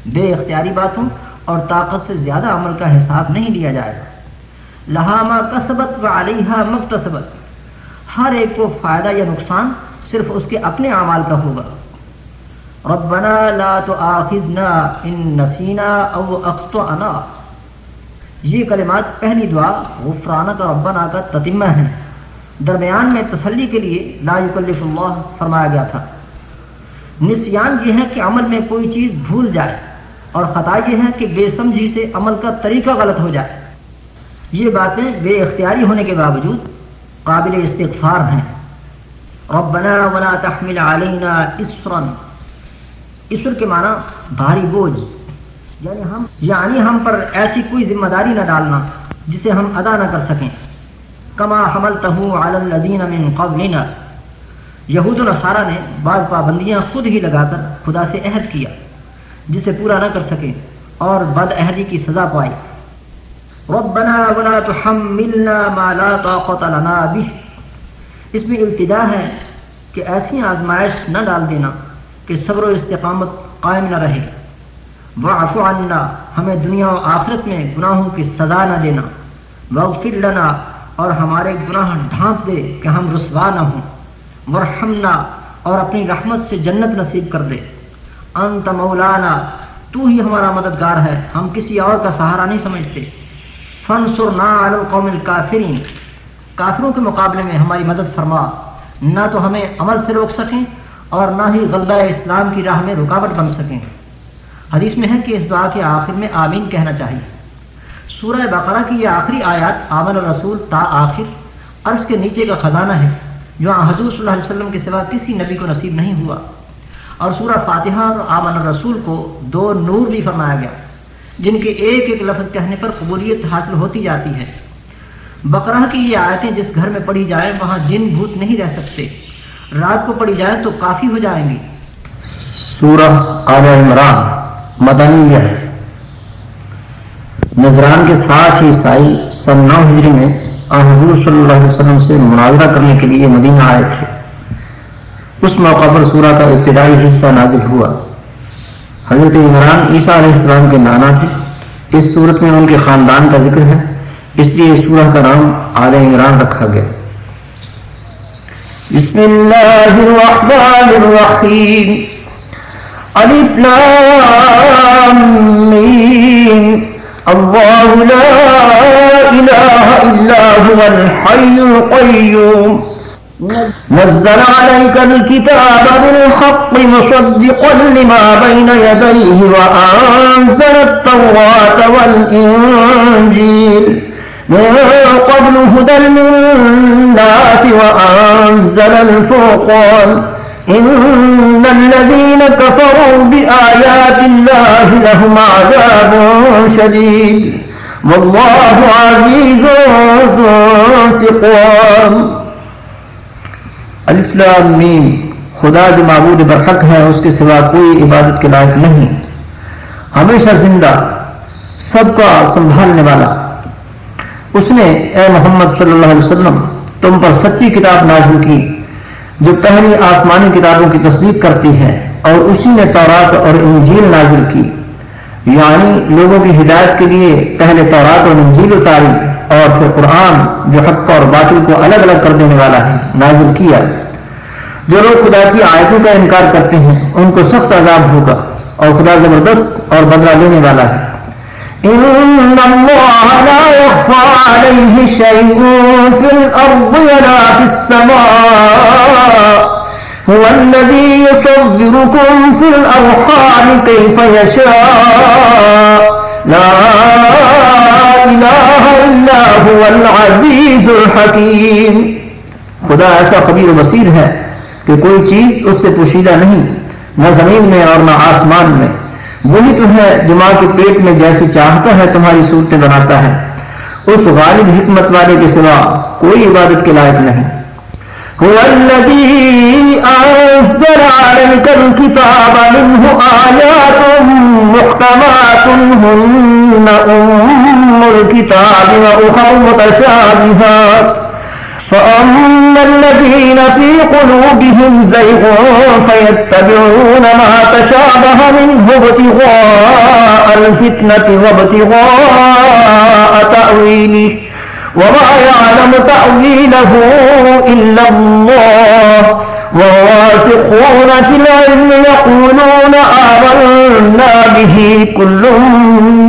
بے اختیاری باتوں اور طاقت سے زیادہ عمل کا حساب نہیں لیا جائے گا۔ لہامہ کسبت و علیحہ مکتسبت۔ ہر ایک کو فائدہ یا نقصان صرف اس کے اپنے اعمال کا ہوگا۔ ربنا لا تؤاخذنا ان نسینا او اخطأنا یہ کلمات پہلی دعا غفرانت اور ربنا کا تتمہ ہے۔ درمیان میں تسلی کے لیے لا یکلف اللہ فرمایا گیا تھا۔ نسیان یہ ہے کہ عمل میں کوئی چیز بھول جائے اور خطا یہ ہے کہ بے سمجھی سے عمل کا طریقہ غلط ہو جائے۔ یہ باتیں بے اختیاری ہونے کے باوجود قابل استغفار ہیں۔ ربنا ولا تحمل علینا اسرا اسر کے معنی بھاری بوجھ۔ یعنی ہم یعنی ہم پر ایسی کوئی ذمہ داری نہ ڈالنا جسے ہم ادا نہ کر سکیں۔ کما حمل من قبلنا۔ یہود الصارہ نے بعض پابندیاں خود ہی لگا کر خدا سے عہد کیا، جسے پورا نہ کر سکے اور بد عہدی کی سزا پائی۔ ربنا ولا تحملنا ما لا طاقت لنا به۔ اس میں ابتدا ہے کہ ایسی آزمائش نہ ڈال دینا۔ کہ صبر و استقامت قائم نہ رہے۔ واعف عنا، ہمیں دنیا و آخرت میں گناہوں کی سزا نہ دینا۔ واغفر لنا اور ہمارے گناہ ڈھانپ دے کہ ہم رسوا نہ ہوں۔ ورحمنا اور اپنی رحمت سے جنت نصیب کر دے۔ انت مولانا، تو ہی ہمارا مددگار ہے، ہم کسی اور کا سہارا نہیں سمجھتے۔ فنصرنا علی القوم الکافرین کافروں کے مقابلے میں ہماری مدد فرما، نہ تو ہمیں عمل سے روک سکیں اور نہ ہی غلبہ اسلام کی راہ میں رکاوٹ بن سکیں۔ حدیث میں ہے کہ اس دعا کے آخر میں آمین کہنا چاہیے۔ سورہ بقرہ کی یہ آخری آیات، آمن الرسول، تا آخر عرض کے نیچے کا خزانہ ہے، جو حضور صلی اللہ علیہ وسلم کے سوا کسی نبی کو نصیب نہیں ہوا۔ اور سورہ فاتحہ اور آمن الرسول کو دو نور بھی فرمایا گیا، جن کے ایک ایک لفظ کہنے پر قبولیت حاصل ہوتی جاتی ہے۔ بقرہ کی یہ آیتیں جس گھر میں پڑھی جائیں، وہاں جن بھوت نہیں رہ سکتے۔ رات کو پڑھی جائیں تو کافی ہو جائیں گی سورہ آل عمران، مدنی ہے۔ نظران کے ساتھ ہی عیسائی سن نو ہجری میں حضور صلی اللہ علیہ وسلم سے مناظرہ کرنے کے لیے مدینہ آئے تھے۔ اس موقع پر سورہ کا ابتدائی حصہ نازل ہوا۔ حضرت عمران عیسیٰ علیہ السلام کے نانا تھے۔ اس صورت میں ان کے خاندان کا ذکر ہے۔ اس لیے اس سورہ کا نام آل عمران رکھا گیا۔ بسم اللہ الرحمن الرحیم الف لام میم اللہ لا الہ الا هو الحی القیوم نزل عليك الكتاب بالحق مصدقا لما بين يديه وأنزل التوراة والإنجيل من قبل هدى للناس وأنزل الفرقان. إن الذين كفروا بآيات الله لهم عذاب شديد. والله عزيز ذو انتقام. الاسلام میم. خدا جو معبود برحق ہے، اس کے سوا کوئی عبادت کے لائق نہیں. ہمیشہ زندہ، سب کا سنبھالنے والا. اس نے اے محمد صلی اللہ علیہ وسلم تم پر سچی کتاب نازل کی جو پہلی آسمانی کتابوں کی تصدیق کرتی ہے اور اسی نے تورات اور انجیل نازل کی۔ یعنی لوگوں کی ہدایت کے لیے پہلے تورات اور انجیل اتاری اور پھر قرآن جو حق اور باطل کو الگ الگ کر دینے والا ہے، نازل کیا۔ جو لوگ خدا کی آیتوں کا انکار کرتے ہیں، ان کو سخت عذاب ہوگا اور خدا زبردست اور بدلہ لینے والا ہے۔ ان اللہ لا يخفى عليه شيء في الارض ولا في السماء هو الذي يصوركم في الارحام كيف يشاء لا العزیز الحکیم خدا ایسا خبیر و بصیر ہے کہ کوئی چیز اس سے پوشیدہ نہیں، نہ زمین میں اور نہ آسمان میں۔ وہی تو ہے جو ماں کے پیٹ میں جیسی چاہتا ہے تمہاری صورتیں بناتا ہے۔ اس غالب حکمت والے کے سوا کوئی عبادت کے لائق نہیں۔ هو الذي أنزل عليك الكتاب منه آيات محكمات هن أم الكتاب وأخر متشابهات فأما الذين في قلوبهم زيغ فيتبعون ما تشابه منه ابتغاء الفتنة وابتغاء تأويله وما يعلم تأويله إلا الله وواسقون في العلم يقولون آمنا به كل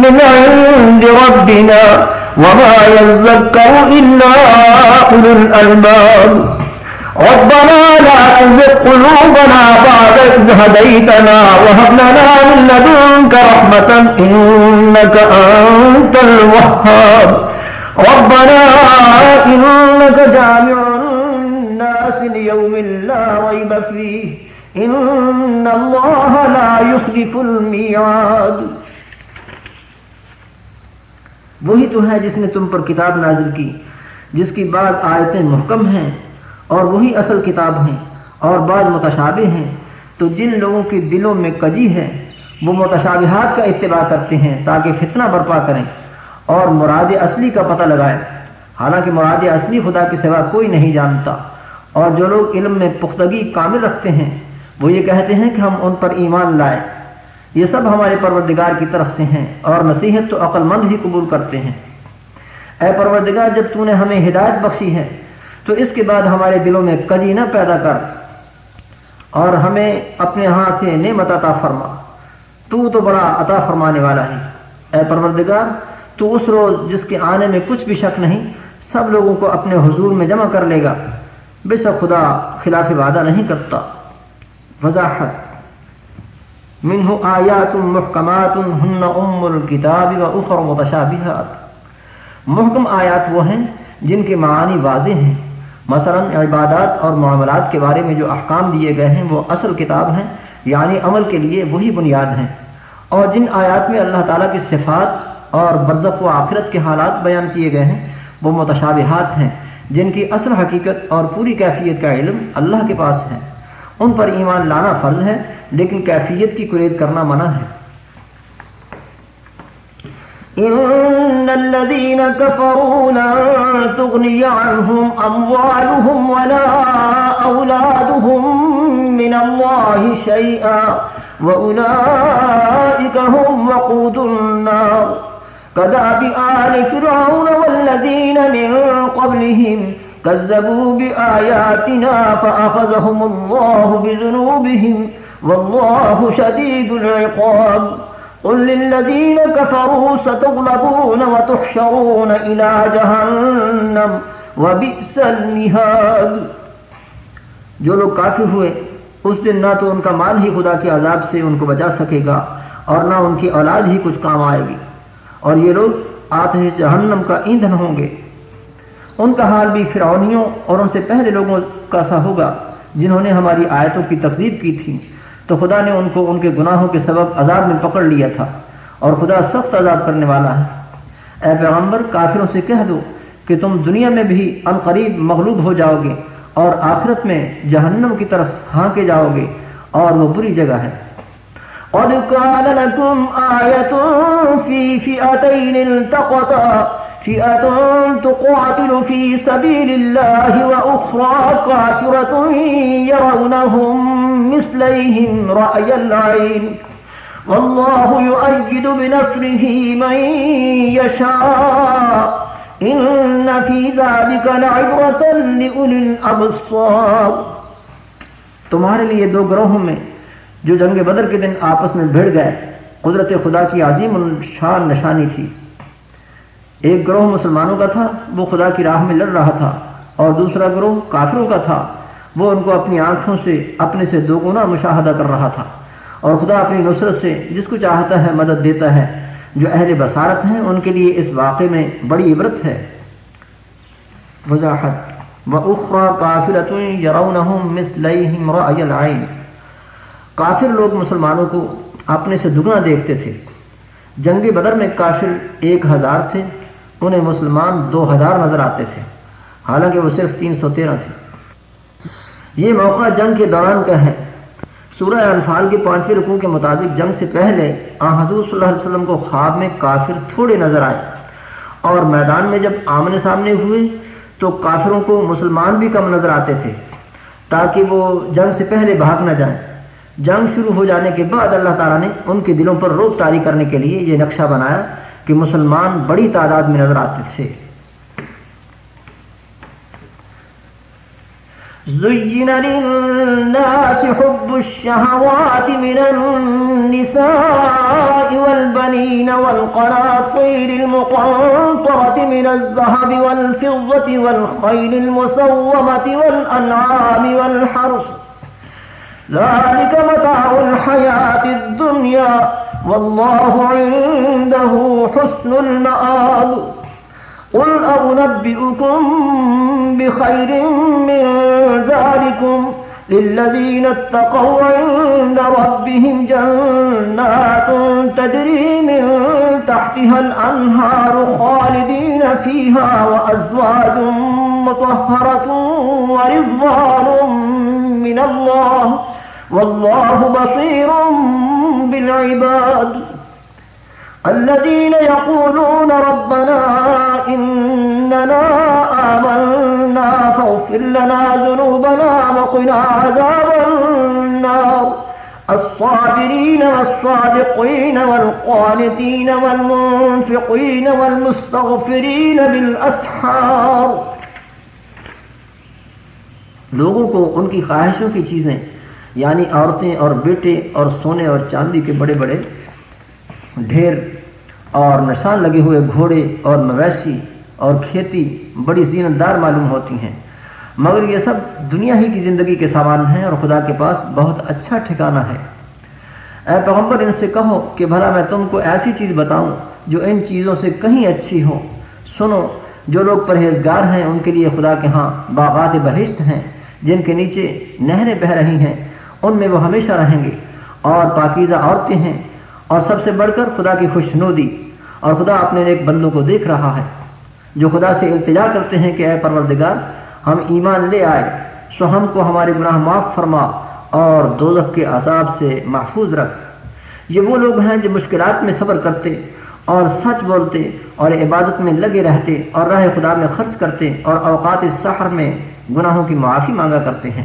من عند ربنا وما يذكر إلا أولو الألباب ربنا لا تزق قلوبنا بعد إذ هديتنا وهب لنا من لدنك رحمة إنك أنت الوهاب ربنا إنك جامع الناس ليوم لا ريب فيه إن الله لا يخلف الميعاد وہی تو ہے جس نے تم پر کتاب نازل کی، جس کی بعض آیتیں محکم ہیں اور وہی اصل کتاب ہیں اور بعض متشابہ ہیں۔ تو جن لوگوں کے دلوں میں کجی ہے، وہ متشابہات کا اتباع کرتے ہیں تاکہ فتنہ برپا کریں اور مراد اصلی کا پتہ لگائے حالانکہ مراد اصلی خدا کے سوا کوئی نہیں جانتا۔ اور جو لوگ علم میں پختگی کامل رکھتے ہیں، وہ یہ کہتے ہیں کہ ہم ان پر ایمان لائے یہ سب ہمارے پروردگار کی طرف سے ہیں اور نصیحت تو عقل مند ہی قبول کرتے ہیں۔ اے پروردگار، جب تو نے ہمیں ہدایت بخشی ہے، تو اس کے بعد ہمارے دلوں میں کجی نہ پیدا کر۔ اور ہمیں اپنے ہاں سے نعمت عطا فرما۔ تو تو بڑا عطا فرمانے والا ہے۔ اے پروردگار، تو اس روز جس کے آنے میں کچھ بھی شک نہیں، سب لوگوں کو اپنے حضور میں جمع کر لے گا۔ بے شک خدا خلاف وعدہ نہیں کرتا۔ وضاحت۔ منہ آیات محکمات ہن ام الکتاب و اخر متشابہات۔ محکم آیات وہ ہیں جن کے معانی واضح ہیں۔ مثلا عبادات اور معاملات کے بارے میں جو احکام دیے گئے ہیں وہ اصل کتاب ہیں یعنی عمل کے لیے وہی بنیاد ہیں۔ اور جن آیات میں اللہ تعالیٰ کی صفات اور برزق و آخرت کے حالات بیان کیے گئے ہیں، وہ متشابہات ہیں۔ جن کی اصل حقیقت اور پوری کیفیت کا علم اللہ کے پاس ہے۔ ان پر ایمان لانا فرض ہے لیکن کیفیت کی قرید کرنا منع ہے۔ ان الذين كفروا لن تغني عنهم اموالهم ولا اولادهم من الله شيئا واولئك هم وقود النار۔ كداب آل فرعون والذين من قبلهم كذبوا بآياتنا فأخذهم الله بذنوبهم والله شديد العقاب. قل للذين كفروا ستغلبون وتحشرون إلى جهنم وبئس المهاد. جو لوگ کافر ہوئے، اس دن نہ تو ان کا مال ہی خدا کے عذاب سے ان کو بچا سکے گا اور نہ ان کی اولاد ہی کچھ کام آئے گی۔ اور یہ لوگ آتے جہنم کا ایندھن ہوں گے۔ ان کا حال بھی فرعونیوں اور ان سے پہلے لوگوں کا سا ہوگا، جنہوں نے ہماری آیتوں کی تقزیب کی تھی۔ تو خدا نے ان کو ان کے گناہوں کے سبب عذاب میں پکڑ لیا تھا اور خدا سخت عذاب کرنے والا ہے۔ اے پیغمبر، کافروں سے کہہ دو کہ تم دنیا میں بھی ان قریب مغلوب ہو جاؤ گے اور آخرت میں جہنم کی طرف ہاں کے جاؤ گے اور وہ بری جگہ ہے۔ قد كان لكم آية في فئتين التقطا فئة تقاتل في سبيل الله وأخرى كافرة يرونهم مثليهم رأي العين. والله يؤيد بنصره من يشاء. إن في ذلك لعبرة لأولي الأبصار. تمہارے لیے دو گروہوں میں جو جنگ بدر کے دن آپس میں بھیڑ گئے، قدرت خدا کی عظیم شان نشانی تھی۔ ایک گروہ مسلمانوں کا تھا، وہ خدا کی راہ میں لڑ رہا تھا، اور دوسرا گروہ کافروں کا تھا۔ وہ ان کو اپنی آنکھوں سے، اپنے سے دو گنا مشاہدہ کر رہا تھا۔ اور خدا اپنی نصرت سے جس کو چاہتا ہے مدد دیتا ہے۔ جو اہل بصارت ہیں، ان کے لیے اس واقعے میں بڑی عبرت ہے۔ وضاحت۔ وَأُخْرَى كَافِرَةٌ کافر لوگ مسلمانوں کو اپنے سے دگنا دیکھتے تھے۔ جنگ بدر میں کافر ایک ہزار تھے، انہیں مسلمان دو ہزار نظر آتے تھے۔ حالانکہ وہ صرف تین سو تیرہ تھے۔ یہ موقع جنگ کے دوران کا ہے۔ سورہ انفال کے پانچویں رکوع کے مطابق جنگ سے پہلے آ حضور صلی اللہ علیہ وسلم کو خواب میں کافر تھوڑے نظر آئے۔ اور میدان میں جب آمنے سامنے ہوئے تو کافروں کو مسلمان بھی کم نظر آتے تھے تاکہ وہ جنگ سے پہلے بھاگ نہ جائیں۔ جنگ شروع ہو جانے کے بعد اللہ تعالیٰ نے ان کے دلوں پر روک تاری کرنے کے لیے یہ نقشہ بنایا کہ مسلمان بڑی تعداد میں نظر آتے تھے۔ زين للناس حب الشهوات من النساء والبنين والقناطير المقنطرة من الذهب والفضة والخيل المسومة والأنعام والحرص ذلك متاع الحياة الدنيا. والله عنده حسن المآب. قل أنبئكم بخير من ذلكم للذين اتقوا عند ربهم جنات تجري من تحتها الأنهار خالدين فيها وأزواج مطهرة ورضوان من الله والله بصير بالعباد الذين يقولون ربنا إننا آمنا فاغفر لنا ذنوبنا وقنا عذاب النار. الصابرين والصادقين والقانتين والمنفقين والمستغفرين بالأسحار. لوگوں کو ان کی خواہشوں کی چیزیں یعنی عورتیں اور بیٹے اور سونے اور چاندی کے بڑے بڑے ڈھیر اور نشان لگے ہوئے گھوڑے اور مویشی اور کھیتی بڑی زینت دار معلوم ہوتی ہیں۔ مگر یہ سب دنیا ہی کی زندگی کے سامان ہیں اور خدا کے پاس بہت اچھا ٹھکانہ ہے۔ اے پیغمبر، ان سے کہو کہ بھلا میں تم کو ایسی چیز بتاؤں جو ان چیزوں سے کہیں اچھی ہو۔ سنو، جو لوگ پرہیزگار ہیں، ان کے لیے خدا کے ہاں باغات بہشت ہیں، جن کے نیچے نہریں بہ رہی ہیں، ان میں وہ ہمیشہ رہیں گے اور پاکیزہ عورتیں ہیں۔ اور سب سے بڑھ کر خدا کی خوشنودی اور خدا اپنے ایک بندوں کو دیکھ رہا ہے جو خدا سے التجا کرتے ہیں کہ اے پروردگار، ہم ایمان لے آئے، سو ہم کو ہمارے گناہ معاف فرما اور دوزخ کے عذاب سے محفوظ رکھ۔ یہ وہ لوگ ہیں جو مشکلات میں صبر کرتے اور سچ بولتے اور عبادت میں لگے رہتے اور راہ خدا میں خرچ کرتے اور اوقات سحر میں گناہوں کی معافی مانگا کرتے ہیں۔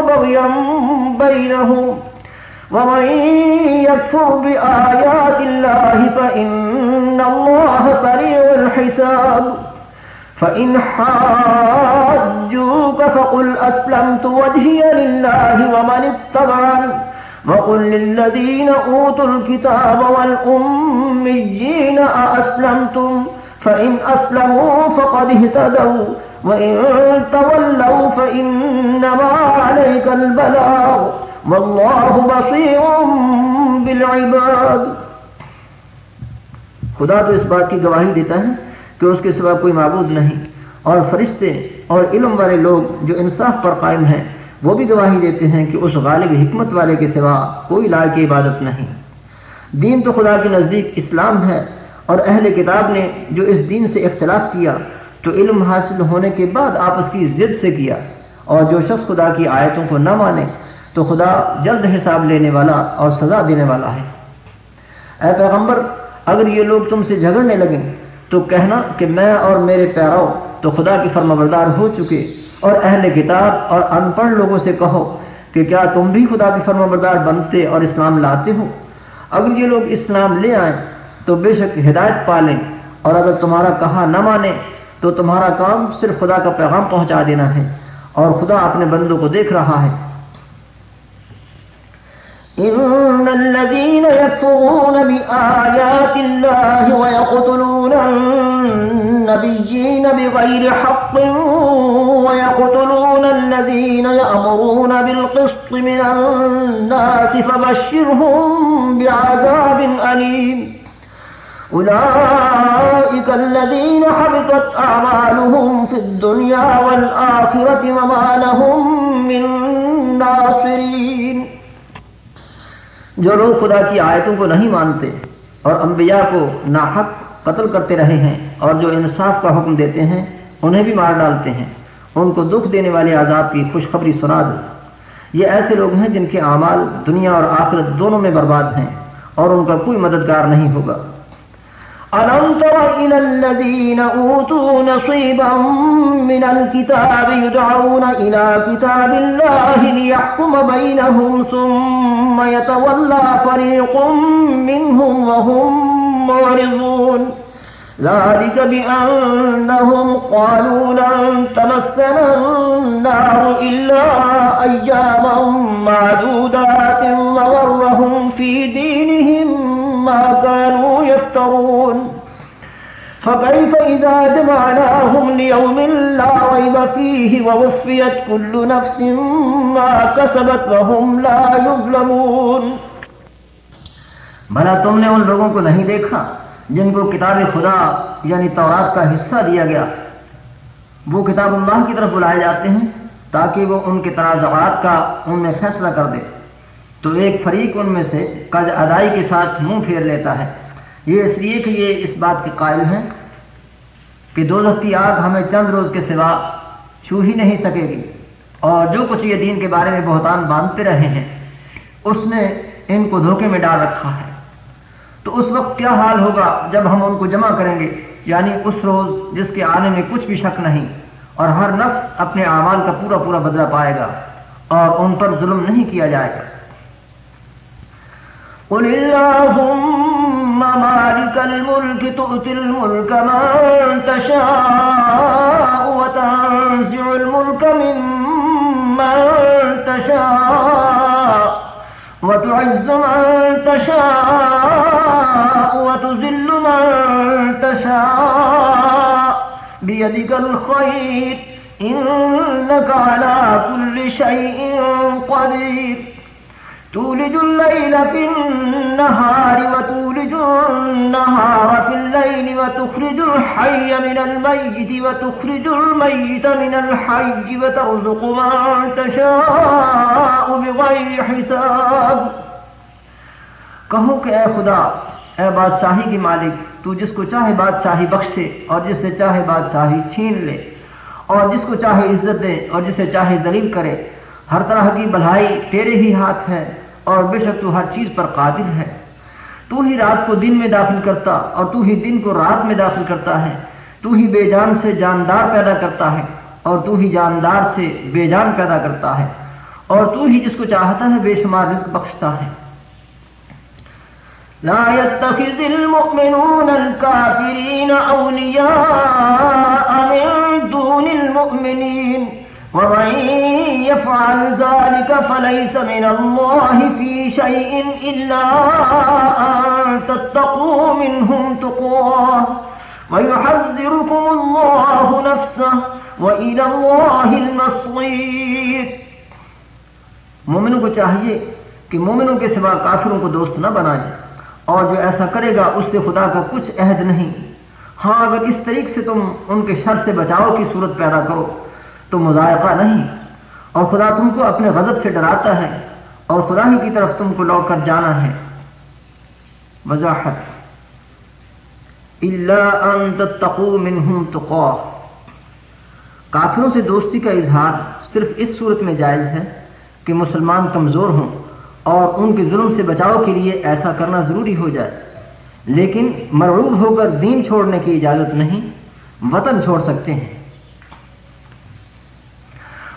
بغيا بينهم ومن يكفر بآيات الله فإن الله سريع الحساب. فإن حاجوك فقل أسلمت وجهي لله ومن اتبعني. وقل للذين أوتوا الكتاب والأميين أأسلمتم؟ فإن أسلموا فقد اهتدوا. وإن تولوا فإنما عليك البلاغ والله بصير بالعباد خدا تو اس بات کی گواہی دیتا ہے کہ اس کے سوا کوئی معبود نہیں اور فرشتے اور علم والے لوگ جو انصاف پر قائم ہیں، وہ بھی گواہی دیتے ہیں کہ اس غالب حکمت والے کے سوا کوئی لا کی عبادت نہیں۔ دین تو خدا کے نزدیک اسلام ہے اور اہل کتاب نے جو اس دین سے اختلاف کیا تو علم حاصل ہونے کے بعد آپس کی ضد سے کیا اور جو شخص خدا کی آیتوں کو نہ مانے تو خدا جلد حساب لینے والا اور سزا دینے والا ہے۔ اے پیغمبر، اگر یہ لوگ تم سے جھگڑنے لگیں تو کہنا کہ میں اور میرے پیراؤ تو خدا کی فرما بردار ہو چکے اور اہل کتاب اور ان پڑھ لوگوں سے کہو کہ کیا تم بھی خدا کی فرما بردار بنتے اور اسلام لاتے ہو؟ اگر یہ لوگ اسلام لے آئیں تو بے شک ہدایت پالیں اور اگر تمہارا کہا نہ مانے تو تمہارا کام صرف خدا کا پیغام پہنچا دینا ہے اور خدا اپنے بندوں کو دیکھ رہا ہے۔ إن الذين يكفرون بآيات الله ويقتلون النبيين بغير حق ويقتلون الذين يأمرون بالقسط من الناس فبشرهم بعذاب أليم أولئك الذين حبطت أعمالهم في الدنيا والآخرة وما لهم من ناصرين. جو لوگ خدا کی آیتوں کو نہیں مانتے اور انبیاء کو ناحق قتل کرتے رہے ہیں اور جو انصاف کا حکم دیتے ہیں، انہیں بھی مار ڈالتے ہیں۔ ان کو دکھ دینے والے عذاب کی خوشخبری سنا دو۔ یہ ایسے لوگ ہیں جن کے اعمال دنیا اور آخرت دونوں میں برباد ہیں اور ان کا کوئی مددگار نہیں ہوگا۔ ألم تر إلى الذين أوتوا نصيبا من الكتاب يدعون إلى كتاب الله ليحكم بينهم ثم يتولى فريق منهم وهم معرضون. ذلك بأنهم قالوا لن تمسنا النار إلا أياما معدودات وغرهم في دينهم ما كانوا يفترون. فكيف إذا جمعناهم ليوم لا ريب فيه ووفيت كل نفس ما كسبت وهم لا يظلمون. بھلا تم نے ان لوگوں کو نہیں دیکھا جن کو کتاب خدا یعنی تورات کا حصہ دیا گیا؟ وہ کتاب اللہ کی طرف بلائے جاتے ہیں تاکہ وہ ان کے تنازعات کا ان میں فیصلہ کر دے۔ تو ایک فریق ان میں سے قرض ادائی کے ساتھ منہ پھیر لیتا ہے۔ یہ اس لیے کہ یہ اس بات کے قائل ہیں کہ دو کی آگ ہمیں چند روز کے سوا چھو ہی نہیں سکے گی اور جو کچھ یہ دین کے بارے میں بہتان باندھتے رہے ہیں، اس نے ان کو دھوکے میں ڈال رکھا ہے۔ تو اس وقت کیا حال ہوگا جب ہم ان کو جمع کریں گے؟ یعنی اس روز جس کے آنے میں کچھ بھی شک نہیں، اور ہر نفس اپنے اعمال کا پورا پورا بدلہ پائے گا اور ان پر ظلم نہیں کیا جائے گا۔ قل الملك تؤتي الملك من تشاء وتنزع الملك ممن تشاء وتعز من تشاء وتذل من تشاء بيدك الخير إنك على كل شيء قدير تولج الليل في النهار وتولج النهار في الليل وتخرج الحي من الميت وتخرج الميت من الحي وترزق من تشاء بغير حساب. کہو کہ اے خدا، اے بادشاہی کی مالک، تو جس کو چاہے بادشاہی بخشے اور جس سے چاہے بادشاہی چھین لے اور جس کو چاہے عزت دے اور جسے چاہے ذلیل کرے، ہر طرح کی بھلائی تیرے ہی ہاتھ ہے۔ اور بے شک تو ہر چیز پر قادر ہے۔ تو ہی رات کو دن میں داخل کرتا اور تو ہی دن کو رات میں داخل کرتا ہے۔ تو ہی بے جان سے جاندار پیدا کرتا ہے اور تو ہی جاندار سے بے جان پیدا کرتا ہے۔ اور تو ہی جس کو چاہتا ہے بے شمار رزق بخشتا ہے۔ لا يتخذ المؤمنون الكافرين أولياء من دون المؤمنين ومن يفعل ذلك فليس من الله في شيء إلا أن تتقوا منهم تقواه ويحذركم الله نفسه وإلى الله المصير مومنوں کو چاہیے کہ مومنوں کے سوا کافروں کو دوست نہ بنائیں اور جو ایسا کرے گا اس سے خدا کا کچھ عہد نہیں ہاں اگر اس طریقے سے تم ان کے شر سے بچاؤ کی صورت پیدا کرو تو مذائقہ نہیں۔ اور خدا تم کو اپنے غضب سے ڈراتا ہے اور خدا ہی کی طرف تم کو لوٹ کر جانا ہے۔ وضاحت۔ اللہ ان تتقو منہم تقوا کافروں سے دوستی کا اظہار صرف اس صورت میں جائز ہے کہ مسلمان کمزور ہوں اور ان کے ظلم سے بچاؤ کے لیے ایسا کرنا ضروری ہو جائے۔ لیکن مرعوب ہو کر دین چھوڑنے کی اجازت نہیں، وطن چھوڑ سکتے ہیں۔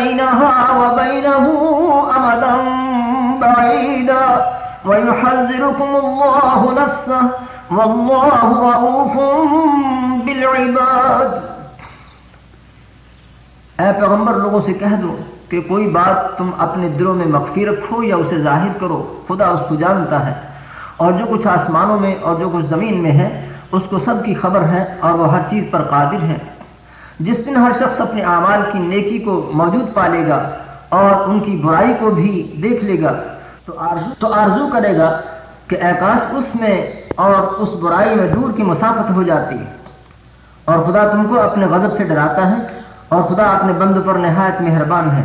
بينها وبينه أمدا بعيدا ويحذركم الله نفسه والله رؤوف بالعباد اے پیغمبر، لوگوں سے کہہ دو کہ کوئی بات تم اپنے دلوں میں مخفی رکھو یا اسے ظاہر کرو، خدا اس کو جانتا ہے۔ اور جو کچھ آسمانوں میں اور جو کچھ زمین میں ہے، اس کو سب کی خبر ہے اور وہ ہر چیز پر قادر ہے۔ جس دن ہر شخص اپنے اعمال کی نیکی کو موجود پالے گا اور ان کی برائی کو بھی دیکھ لے گا، تو آرزو تو آرزو کرے گا کہ احکاش اس میں اور اس برائی میں دور کی مسافت ہو جاتی ہے۔ اور خدا تم کو اپنے غضب سے ڈراتا ہے اور خدا اپنے بند پر نہایت مہربان ہے۔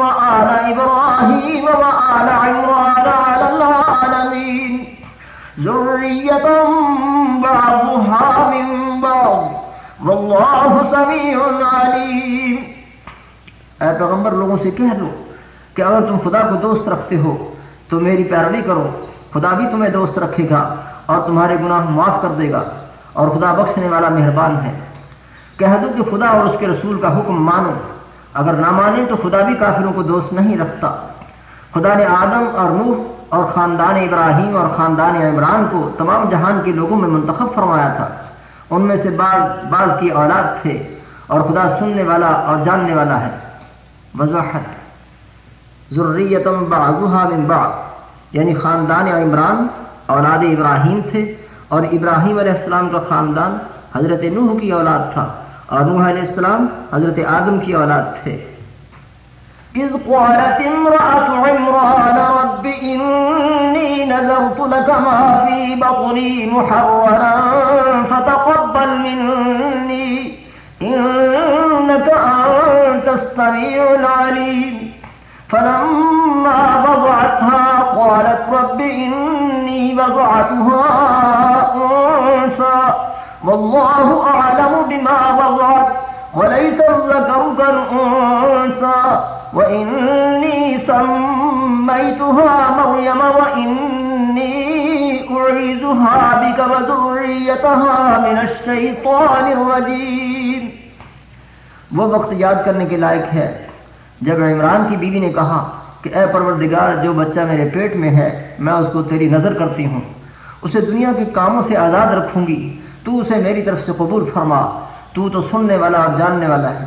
وآل إبراهيم وآل عمران على العالمين. ذرية بعضها من بعض. والله سميع عليم. اے پیغمبر، لوگوں سے کہہ دو کہ اگر تم خدا کو دوست رکھتے ہو تو میری پیروی کرو۔ خدا بھی تمہیں دوست رکھے گا اور تمہارے گناہ معاف کر دے گا اور خدا بخشنے والا مہربان ہے۔ کہہ دو کہ خدا اور اس کے رسول کا حکم مانو۔ اگر نہ مانے تو خدا بھی کافروں کو دوست نہیں رکھتا۔ خدا نے آدم اور نوح اور خاندان ابراہیم اور خاندان عمران کو تمام جہان کے لوگوں میں منتخب فرمایا تھا۔ ان میں سے بعض بعض کی اولاد تھے اور خدا سننے والا اور جاننے والا ہے۔ وضاحت۔ ضروریتم بعضها من بعض۔ یعنی خاندان عمران، اولاد ابراہیم تھے اور ابراہیم علیہ السلام کا خاندان حضرت نوح کی اولاد تھا۔ آدم علیہ السلام حضرت آدم کی اولاد تھے۔ إذ قالت امرأة عمران رب إني نذرت لك ما في بطني محررا فتقبل مني إنك أنت السميع العليم۔ فلما وضعتها قالت رب إني وضعتها وإني سميتها مريم وإني أعيذها بك وذريتها من الشيطان الرجيم۔ وہ وقت یاد کرنے کے لائق ہے جب عمران کی بیوی نے کہا کہ اے پروردگار، جو بچہ میرے پیٹ میں ہے، میں اس کو تیری نظر کرتی ہوں۔ اسے دنیا کے کاموں سے آزاد رکھوں گی۔ تو اسے میری طرف سے قبول فرما۔ تو تو سننے والا اور جاننے والا ہے۔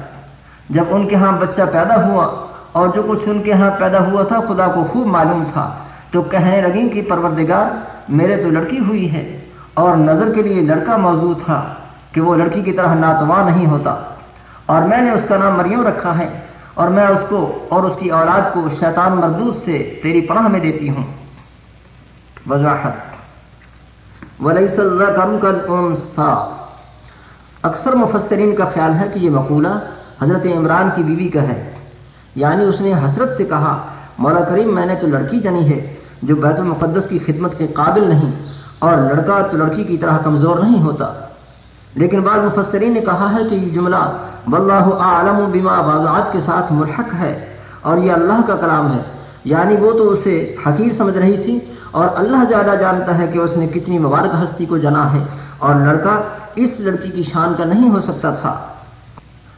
جب ان کے ہاں بچہ پیدا ہوا اور جو کچھ ان کے ہاں پیدا ہوا تھا، خدا کو خوب معلوم تھا۔ تو کہنے لگیں کہ پروردگار، میرے تو لڑکی ہوئی ہے۔ اور نظر کے لیے لڑکا موجود تھا کہ وہ لڑکی کی طرح ناتواں نہیں ہوتا۔ اور میں نے اس کا نام مریم رکھا ہے۔ اور میں اس کو اور اس کی اولاد کو شیطان مردود سے تیری پناہ میں دیتی ہوں۔ وضاحت۔ ولیس تھا اکثر مفسرین کا خیال ہے کہ یہ مقولہ حضرت عمران کی بیوی کا ہے۔ یعنی اس نے حسرت سے کہا، مولا کریم، میں نے تو لڑکی جنی ہے جو بیت المقدس کی خدمت کے قابل نہیں اور لڑکا تو لڑکی کی طرح کمزور نہیں ہوتا۔ لیکن بعض مفسرین نے کہا ہے کہ یہ جملہ واللہ عالم بما باغات کے ساتھ ملحق ہے اور یہ اللہ کا کلام ہے۔ یعنی وہ تو اسے حقیر سمجھ رہی تھی اور اللہ زیادہ جانتا ہے کہ اس نے کتنی مبارک ہستی کو جنا ہے اور لڑکا اس لڑکی کی شان کا نہیں ہو سکتا تھا۔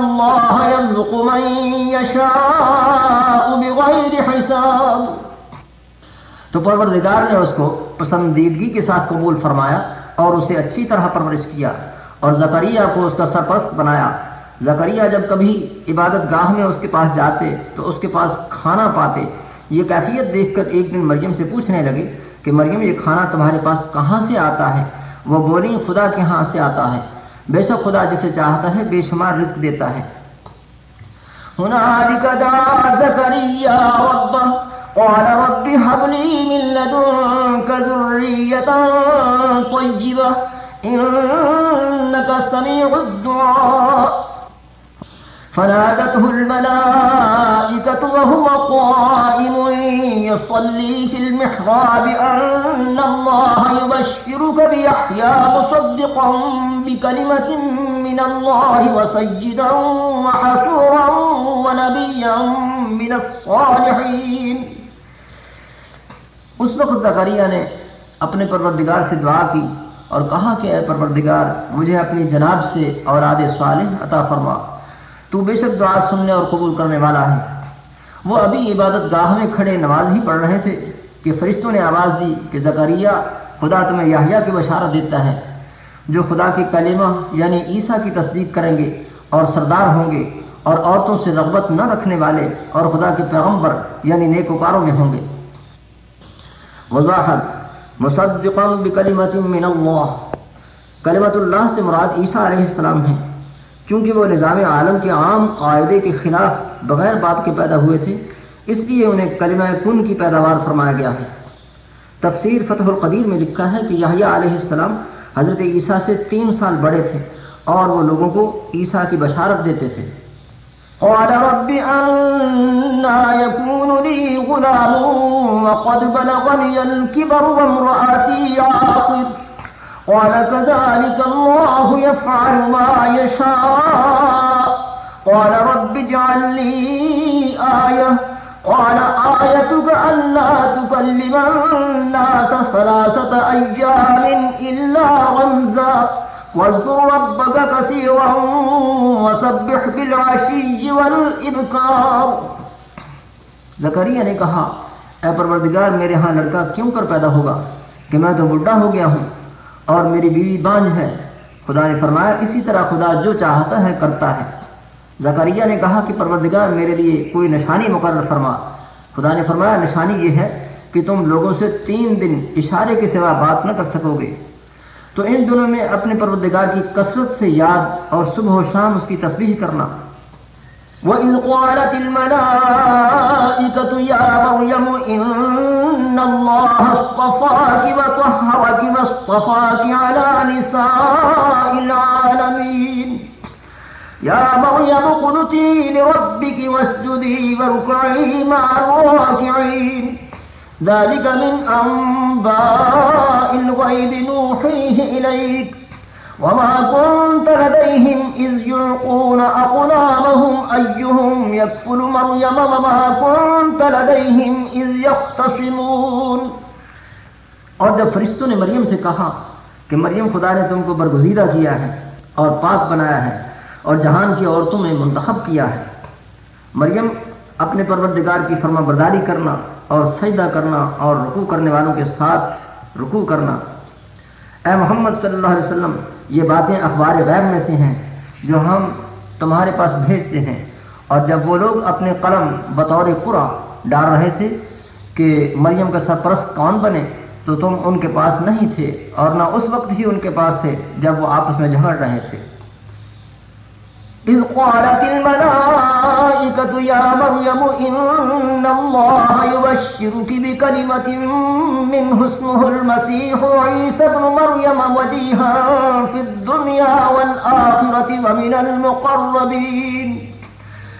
الله يرزق من يشاء بغير حساب۔ تو پروردگار نے اس کو پسندیدگی کے ساتھ قبول فرمایا اور اسے اچھی طرح پرورش کیا اور زکریہ کو اس کا سرپرست بنایا۔ زکریہ جب کبھی عبادت گاہ میں اس کے پاس جاتے تو اس کے پاس کھانا پاتے۔ یہ کیفیت دیکھ کر ایک دن مریم سے پوچھنے لگے کہ مریم، یہ کھانا تمہارے پاس کہاں سے آتا ہے؟ وہ بولی خدا کے ہاں سے آتا ہے۔ بے شک خدا جسے چاہتا ہے بے شمار رزق دیتا ہے۔ هنالك دعا زكريا ربه قال رب هب لي من لدنك ذرية طيبة إنك سميع الدعاء۔ فنادته الملائكة وهو قائم يصلي في المحراب أن الله يبشرك بيحيى مصدقا بكلمة من الله وسيدا وحسورا ونبيا من الصالحين. اس وقت زکریہ نے اپنے پروردگار سے دعا کی اور کہا کہ اے پروردگار، مجھے اپنی جناب سے اور اوراد صالح عطا فرما۔ تو بے شک دعا سننے اور قبول کرنے والا ہے۔ وہ ابھی عبادت گاہ میں کھڑے نماز ہی پڑھ رہے تھے کہ فرشتوں نے آواز دی کہ زکریہ خدا تمہیں یاہیا کی بشارت دیتا ہے، جو خدا کی کلمہ یعنی عیسیٰ کی تصدیق کریں گے اور سردار ہوں گے اور عورتوں سے رغبت نہ رکھنے والے اور خدا کے پیغمبر یعنی نیکوکاروں میں ہوں گے۔ وضاحت، مصدقا بکلمت من اللہ کلمت اللہ سے مراد عیسیٰ علیہ السلام ہیں۔ کیونکہ وہ نظام عالم کے عام قاعدے کے خلاف بغیر بات کے پیدا ہوئے تھے، اس لیے انہیں کلمہ کن کی پیداوار فرمایا گیا ہے۔ تفسیر فتح القدیر میں لکھا ہے کہ یحییٰ علیہ السلام حضرت عیسیٰ سے تین سال بڑے تھے اور وہ لوگوں کو عیسیٰ کی بشارت دیتے تھے۔ قال رب أنا يكون لي غلام وقد بلغني الكبر وامرأتي عاقر۔ قال كذلك الله يفعل ما يشاء قال رب اجعل لي آية قال آيتك ألا تكلم الناس ثلاثة أيام إلا غمزا واذكر ربك كثيرا وسبح بالعشي والإبكار زکریہ نے کہا، اے پروردگار، میرے ہاں لڑکا کیوں کر پیدا ہوگا کہ میں تو بڈھا ہو گیا ہوں؟ اور میری بیوی بانج ہے۔ خدا نے فرمایا، اسی طرح خدا جو چاہتا ہے کرتا ہے۔ زکریہ نے کہا کہ پروردگار میرے لیے کوئی نشانی مقرر فرما۔ خدا نے فرمایا، نشانی یہ ہے کہ تم لوگوں سے تین دن اشارے کے سوا بات نہ کر سکو گے۔ تو ان دنوں میں اپنے پروردگار کی کثرت سے یاد اور صبح و شام اس کی تصویر کرنا۔ وإذ قالت الملائكة يا مريم إن الله اصطفاك وطهرك واصطفاك على نساء العالمين يا مريم قلتي لربك واسجدي واركعي مع الراكعين ذلك من أنباء الغيب نوحيه إليك وما كنت أيهم يكفل مريم وما كنت لديهم إذ يختصمون اور جب فرشتوں نے مریم سے کہا کہ مریم خدا نے تم کو برگزیدہ کیا ہے اور پاک بنایا ہے اور جہان کی عورتوں میں منتخب کیا ہے، مریم اپنے پروردگار کی فرما برداری کرنا اور سجدہ کرنا اور رکوع کرنے والوں کے ساتھ رکوع کرنا۔ اے محمد صلی اللہ علیہ وسلم، یہ باتیں اخبار غیب میں سے ہیں جو ہم تمہارے پاس بھیجتے ہیں۔ اور جب وہ لوگ اپنے قلم بطور پورا ڈال رہے تھے کہ مریم کا سرپرست کون بنے، تو تم ان کے پاس نہیں تھے اور نہ اس وقت ہی ان کے پاس تھے جب وہ آپس میں جھگڑ رہے تھے۔ إذ قالت الملائكة يا مريم إن الله يبشرك بكلمة منه اسمه المسيح عيسى بن مريم وديها في الدنيا والآخرة ومن المقربين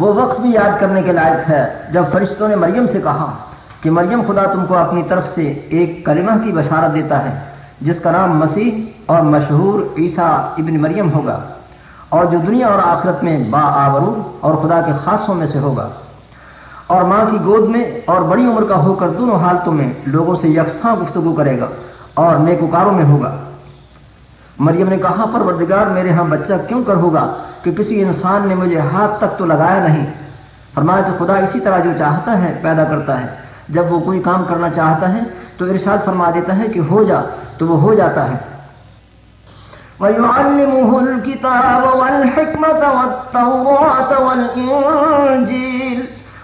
وہ وقت بھی یاد کرنے کے لائق ہے جب فرشتوں نے مریم سے کہا کہ مریم خدا تم کو اپنی طرف سے ایک کلمہ کی بشارت دیتا ہے، جس کا نام مسیح اور مشہور عیسیٰ ابن مریم ہوگا، اور جو دنیا اور آخرت میں با آورو اور خدا کے خاصوں میں سے ہوگا۔ اور ماں کی گود میں اور بڑی عمر کا ہو کر دونوں حالتوں میں لوگوں سے یکساں گفتگو کرے گا اور نیکوکاروں میں ہوگا۔ مریم نے کہا، پروردگار، میرے ہاں بچہ کیوں کر ہوگا کہ کسی انسان نے مجھے ہاتھ تک تو لگایا نہیں؟ فرمایا کہ خدا اسی طرح جو چاہتا ہے پیدا کرتا ہے۔ جب وہ کوئی کام کرنا چاہتا ہے تو ارشاد فرما دیتا ہے کہ ہو جا، تو وہ ہو جاتا ہے۔ ويعلمه الكتاب والحكمة والتوراة والإنجيل۔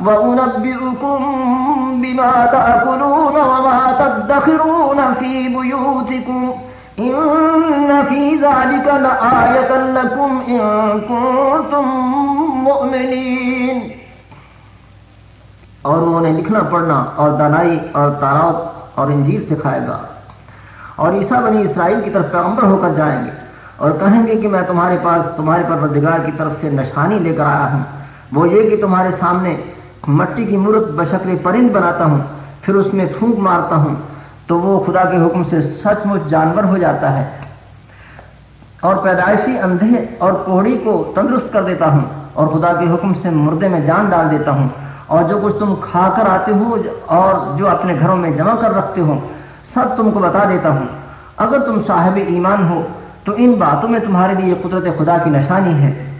وأنبئكم بما تأكلون وما تدخرون في بيوتكم إن في ذلك لآية لكم إن كنتم مؤمنين۔ اور وہ انہیں لکھنا، پڑھنا اور دانائی اور تاراؤت اور انجیل سکھائے گا۔ اور عیسیٰ بنی اسرائیل کی طرف پیغمبر ہو کر جائیں گے اور کہیں گے کہ میں تمہارے پاس، تمہارے پروردگار کی طرف سے نشانی لے کر آیا ہوں۔ وہ یہ کہ تمہارے سامنے مٹی کی مورت بشکل پرند بناتا ہوں، پھر اس میں پھونک مارتا ہوں، تو وہ خدا کے حکم سے سچ مچ جانور ہو جاتا ہے۔ اور پیدائشی اندھے اور کوہڑی کو تندرست کر دیتا ہوں، اور خدا کے حکم سے مردے میں جان ڈال دیتا ہوں۔ اور جو کچھ تم کھا کر آتے ہو، اور جو اپنے گھروں میں جمع کر رکھتے ہو، سب تم کو بتا دیتا ہوں۔ اگر تم صاحب ایمان ہو، تو ان باتوں میں تمہارے لیے قدرت خدا کی نشانی ہے۔